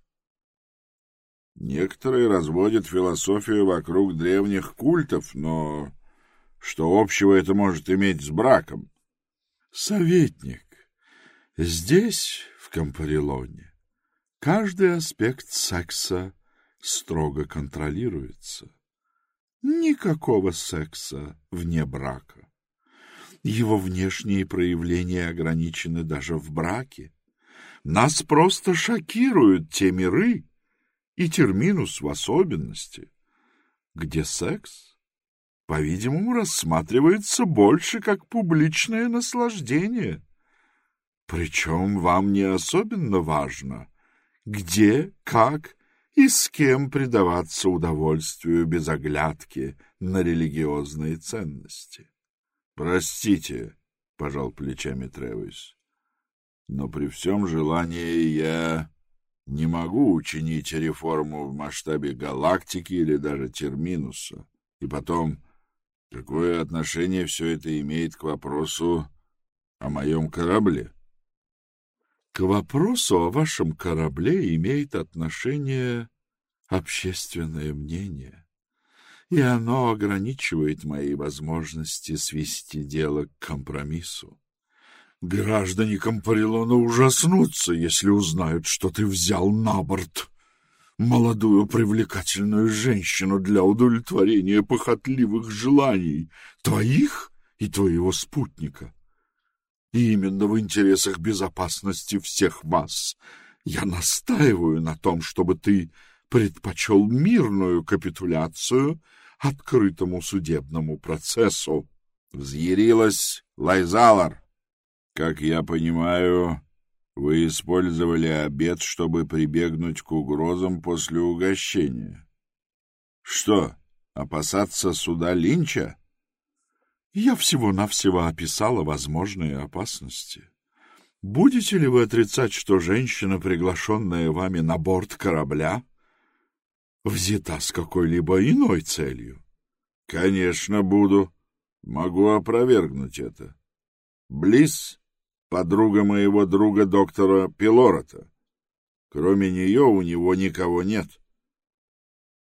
Некоторые разводят философию вокруг древних культов, но что общего это может иметь с браком? Советник, здесь, в Кампарилоне, каждый аспект секса строго контролируется. Никакого секса вне брака. Его внешние проявления ограничены даже в браке. Нас просто шокируют те миры, и терминус в особенности, где секс по-видимому, рассматривается больше как публичное наслаждение. Причем вам не особенно важно, где, как и с кем предаваться удовольствию без оглядки на религиозные ценности. — Простите, — пожал плечами Тревис, — но при всем желании я не могу учинить реформу в масштабе галактики или даже терминуса. И потом, какое отношение все это имеет к вопросу о моем корабле? К вопросу о вашем корабле имеет отношение общественное мнение, и оно ограничивает мои возможности свести дело к компромиссу. Граждане Компарилона ужаснутся, если узнают, что ты взял на борт молодую привлекательную женщину для удовлетворения похотливых желаний твоих и твоего спутника. И именно в интересах безопасности всех вас я настаиваю на том, чтобы ты предпочел мирную капитуляцию открытому судебному процессу. Взъярилась Лайзалар. Как я понимаю, вы использовали обед, чтобы прибегнуть к угрозам после угощения. Что, опасаться суда Линча? Я всего-навсего описала возможные опасности. Будете ли вы отрицать, что женщина, приглашенная вами на борт корабля, взята с какой-либо иной целью? Конечно, буду. Могу опровергнуть это. Близ подруга моего друга доктора Пилорота. Кроме нее у него никого нет.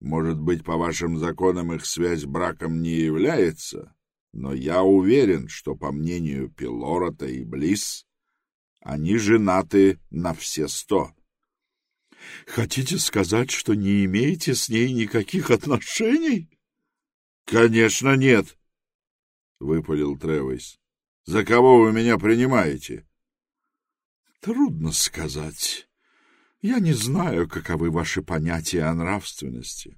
Может быть, по вашим законам их связь браком не является, но я уверен, что, по мнению Пилорота и Близ, они женаты на все сто. — Хотите сказать, что не имеете с ней никаких отношений? — Конечно, нет, — выпалил Тревойс. За кого вы меня принимаете? Трудно сказать. Я не знаю, каковы ваши понятия о нравственности.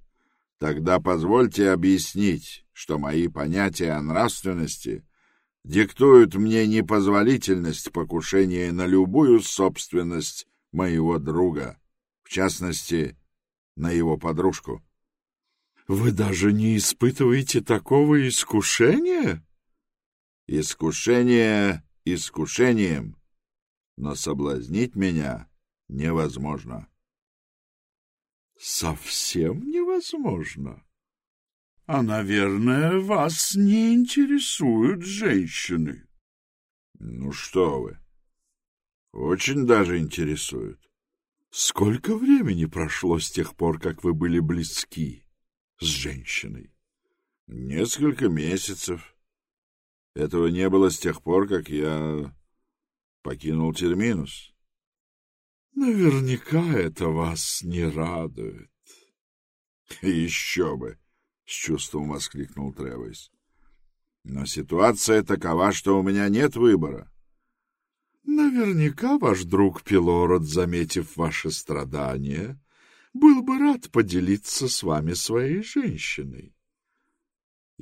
Тогда позвольте объяснить, что мои понятия о нравственности диктуют мне непозволительность покушения на любую собственность моего друга, в частности, на его подружку. Вы даже не испытываете такого искушения? Искушение искушением, но соблазнить меня невозможно. Совсем невозможно. А, наверное, вас не интересуют женщины. Ну что вы, очень даже интересуют. Сколько времени прошло с тех пор, как вы были близки с женщиной? Несколько месяцев. Этого не было с тех пор, как я покинул Терминус. Наверняка это вас не радует. Еще бы, с чувством воскликнул Тревис. Но ситуация такова, что у меня нет выбора. Наверняка ваш друг Пилород, заметив ваши страдания, был бы рад поделиться с вами своей женщиной.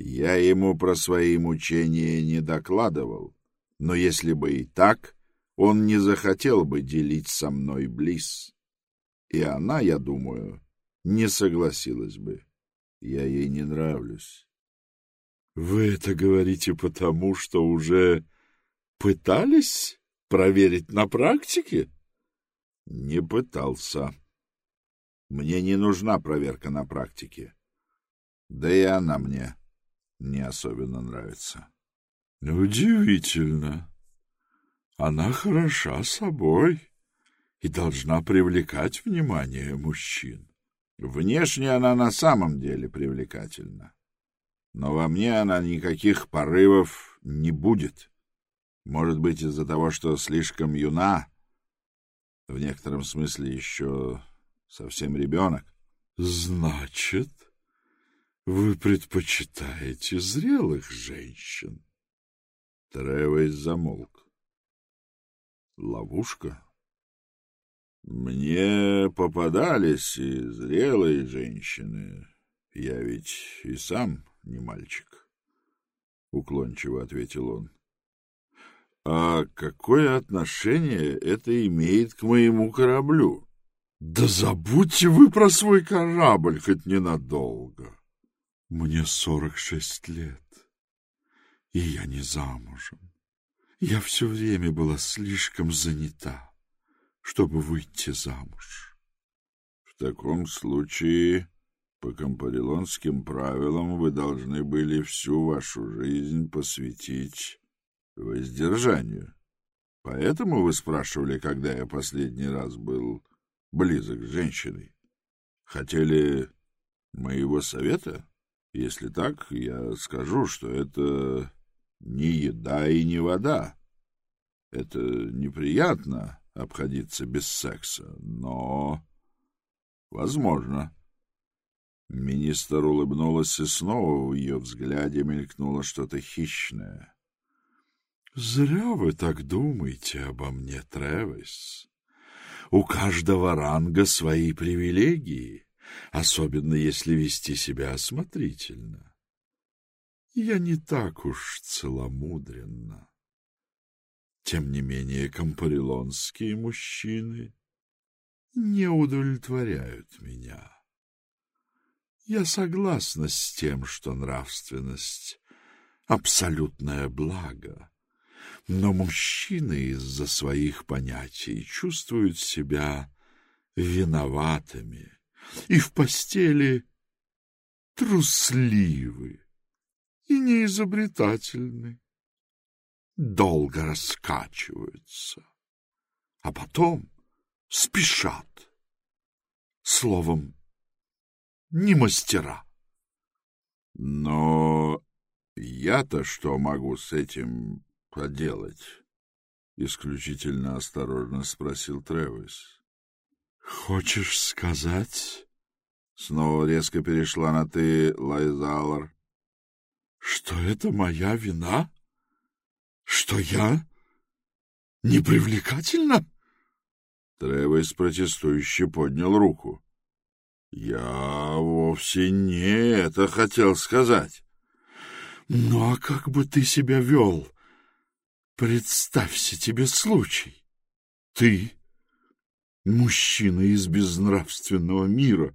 Я ему про свои мучения не докладывал, но если бы и так, он не захотел бы делить со мной близ. И она, я думаю, не согласилась бы. Я ей не нравлюсь. — Вы это говорите потому, что уже пытались проверить на практике? — Не пытался. Мне не нужна проверка на практике. Да и она мне не особенно нравится. — Удивительно. Она хороша собой и должна привлекать внимание мужчин. Внешне она на самом деле привлекательна. Но во мне она никаких порывов не будет. Может быть, из-за того, что слишком юна, в некотором смысле еще совсем ребенок. — Значит, вы предпочитаете зрелых женщин? Тревес замолк. Ловушка? Мне попадались и зрелые женщины. Я ведь и сам не мальчик, — уклончиво ответил он. — А какое отношение это имеет к моему кораблю? — Да забудьте вы про свой корабль хоть ненадолго. Мне сорок шесть лет, и я не замужем. Я все время была слишком занята, чтобы выйти замуж. — В таком случае по компарилонским правилам вы должны были всю вашу жизнь посвятить воздержанию. Поэтому вы спрашивали, когда я последний раз был близок с женщиной? Хотели моего совета? Если так, я скажу, что это не еда и не вода. Это неприятно обходиться без секса, но возможно. Министр улыбнулась, и снова в ее взгляде мелькнуло что-то хищное. — Зря вы так думаете обо мне, Тревис. У каждого ранга свои привилегии, особенно если вести себя осмотрительно. Я не так уж целомудренна. Тем не менее, компарилонские мужчины не удовлетворяют меня. Я согласна с тем, что нравственность — абсолютное благо, но мужчины из-за своих понятий чувствуют себя виноватыми и в постели трусливы и неизобретательны, долго раскачиваются, а потом спешат. Словом, не мастера. Но я-то что могу с этим поделать? Исключительно осторожно спросил Тревис. Хочешь сказать? Снова резко перешла на ты, Лайзалар. Что это моя вина? Что я непривлекательна? Тревис протестующе поднял руку. Я вовсе не это хотел сказать. Ну а как бы ты себя вел? Представься тебе случай. Ты — мужчина из безнравственного мира,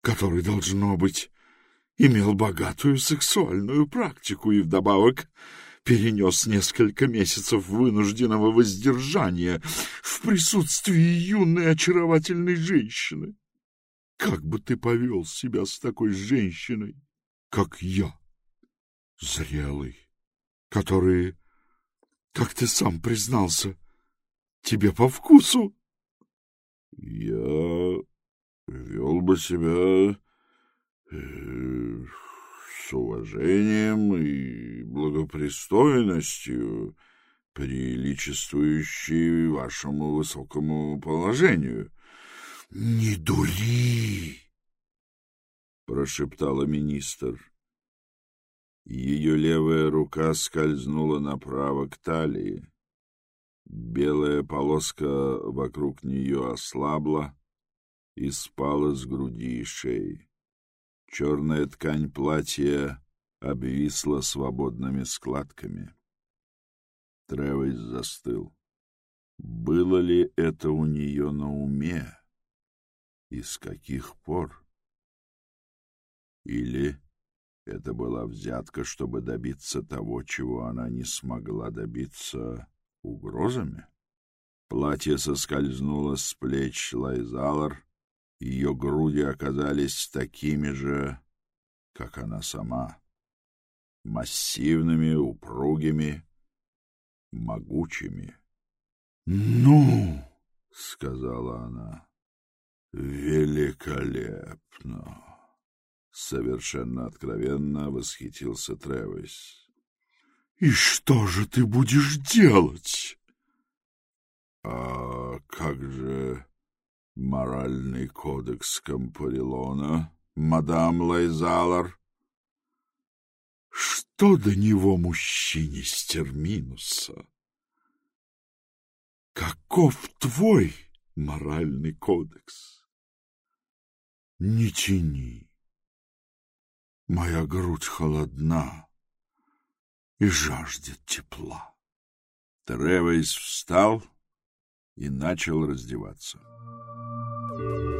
который, должно быть, имел богатую сексуальную практику и вдобавок перенес несколько месяцев вынужденного воздержания в присутствии юной очаровательной женщины. Как бы ты повел себя с такой женщиной, как я, зрелый, который, как ты сам признался, тебе по вкусу? Я вел бы себя э, с уважением и благопристойностью, приличествующей вашему высокому положению. — Не дури! — прошептала министр. Ее левая рука скользнула направо к талии. Белая полоска вокруг нее ослабла и спала с груди и шеи. Черная ткань платья обвисла свободными складками. Тревис застыл. Было ли это у нее на уме? И с каких пор? Или это была взятка, чтобы добиться того, чего она не смогла добиться угрозами? Платье соскользнуло с плеч Лайзалар, ее груди оказались такими же, как она сама, массивными, упругими, могучими. — Ну, — сказала она, — великолепно! Совершенно откровенно восхитился Тревис. — И что же ты будешь делать? — А как же Моральный кодекс Кампарилона, мадам Лайзалар. Что до него мужчине с терминуса? Каков твой моральный кодекс? Не тяни. Моя грудь холодна и жаждет тепла. Тревейс встал и начал раздеваться. Thank you.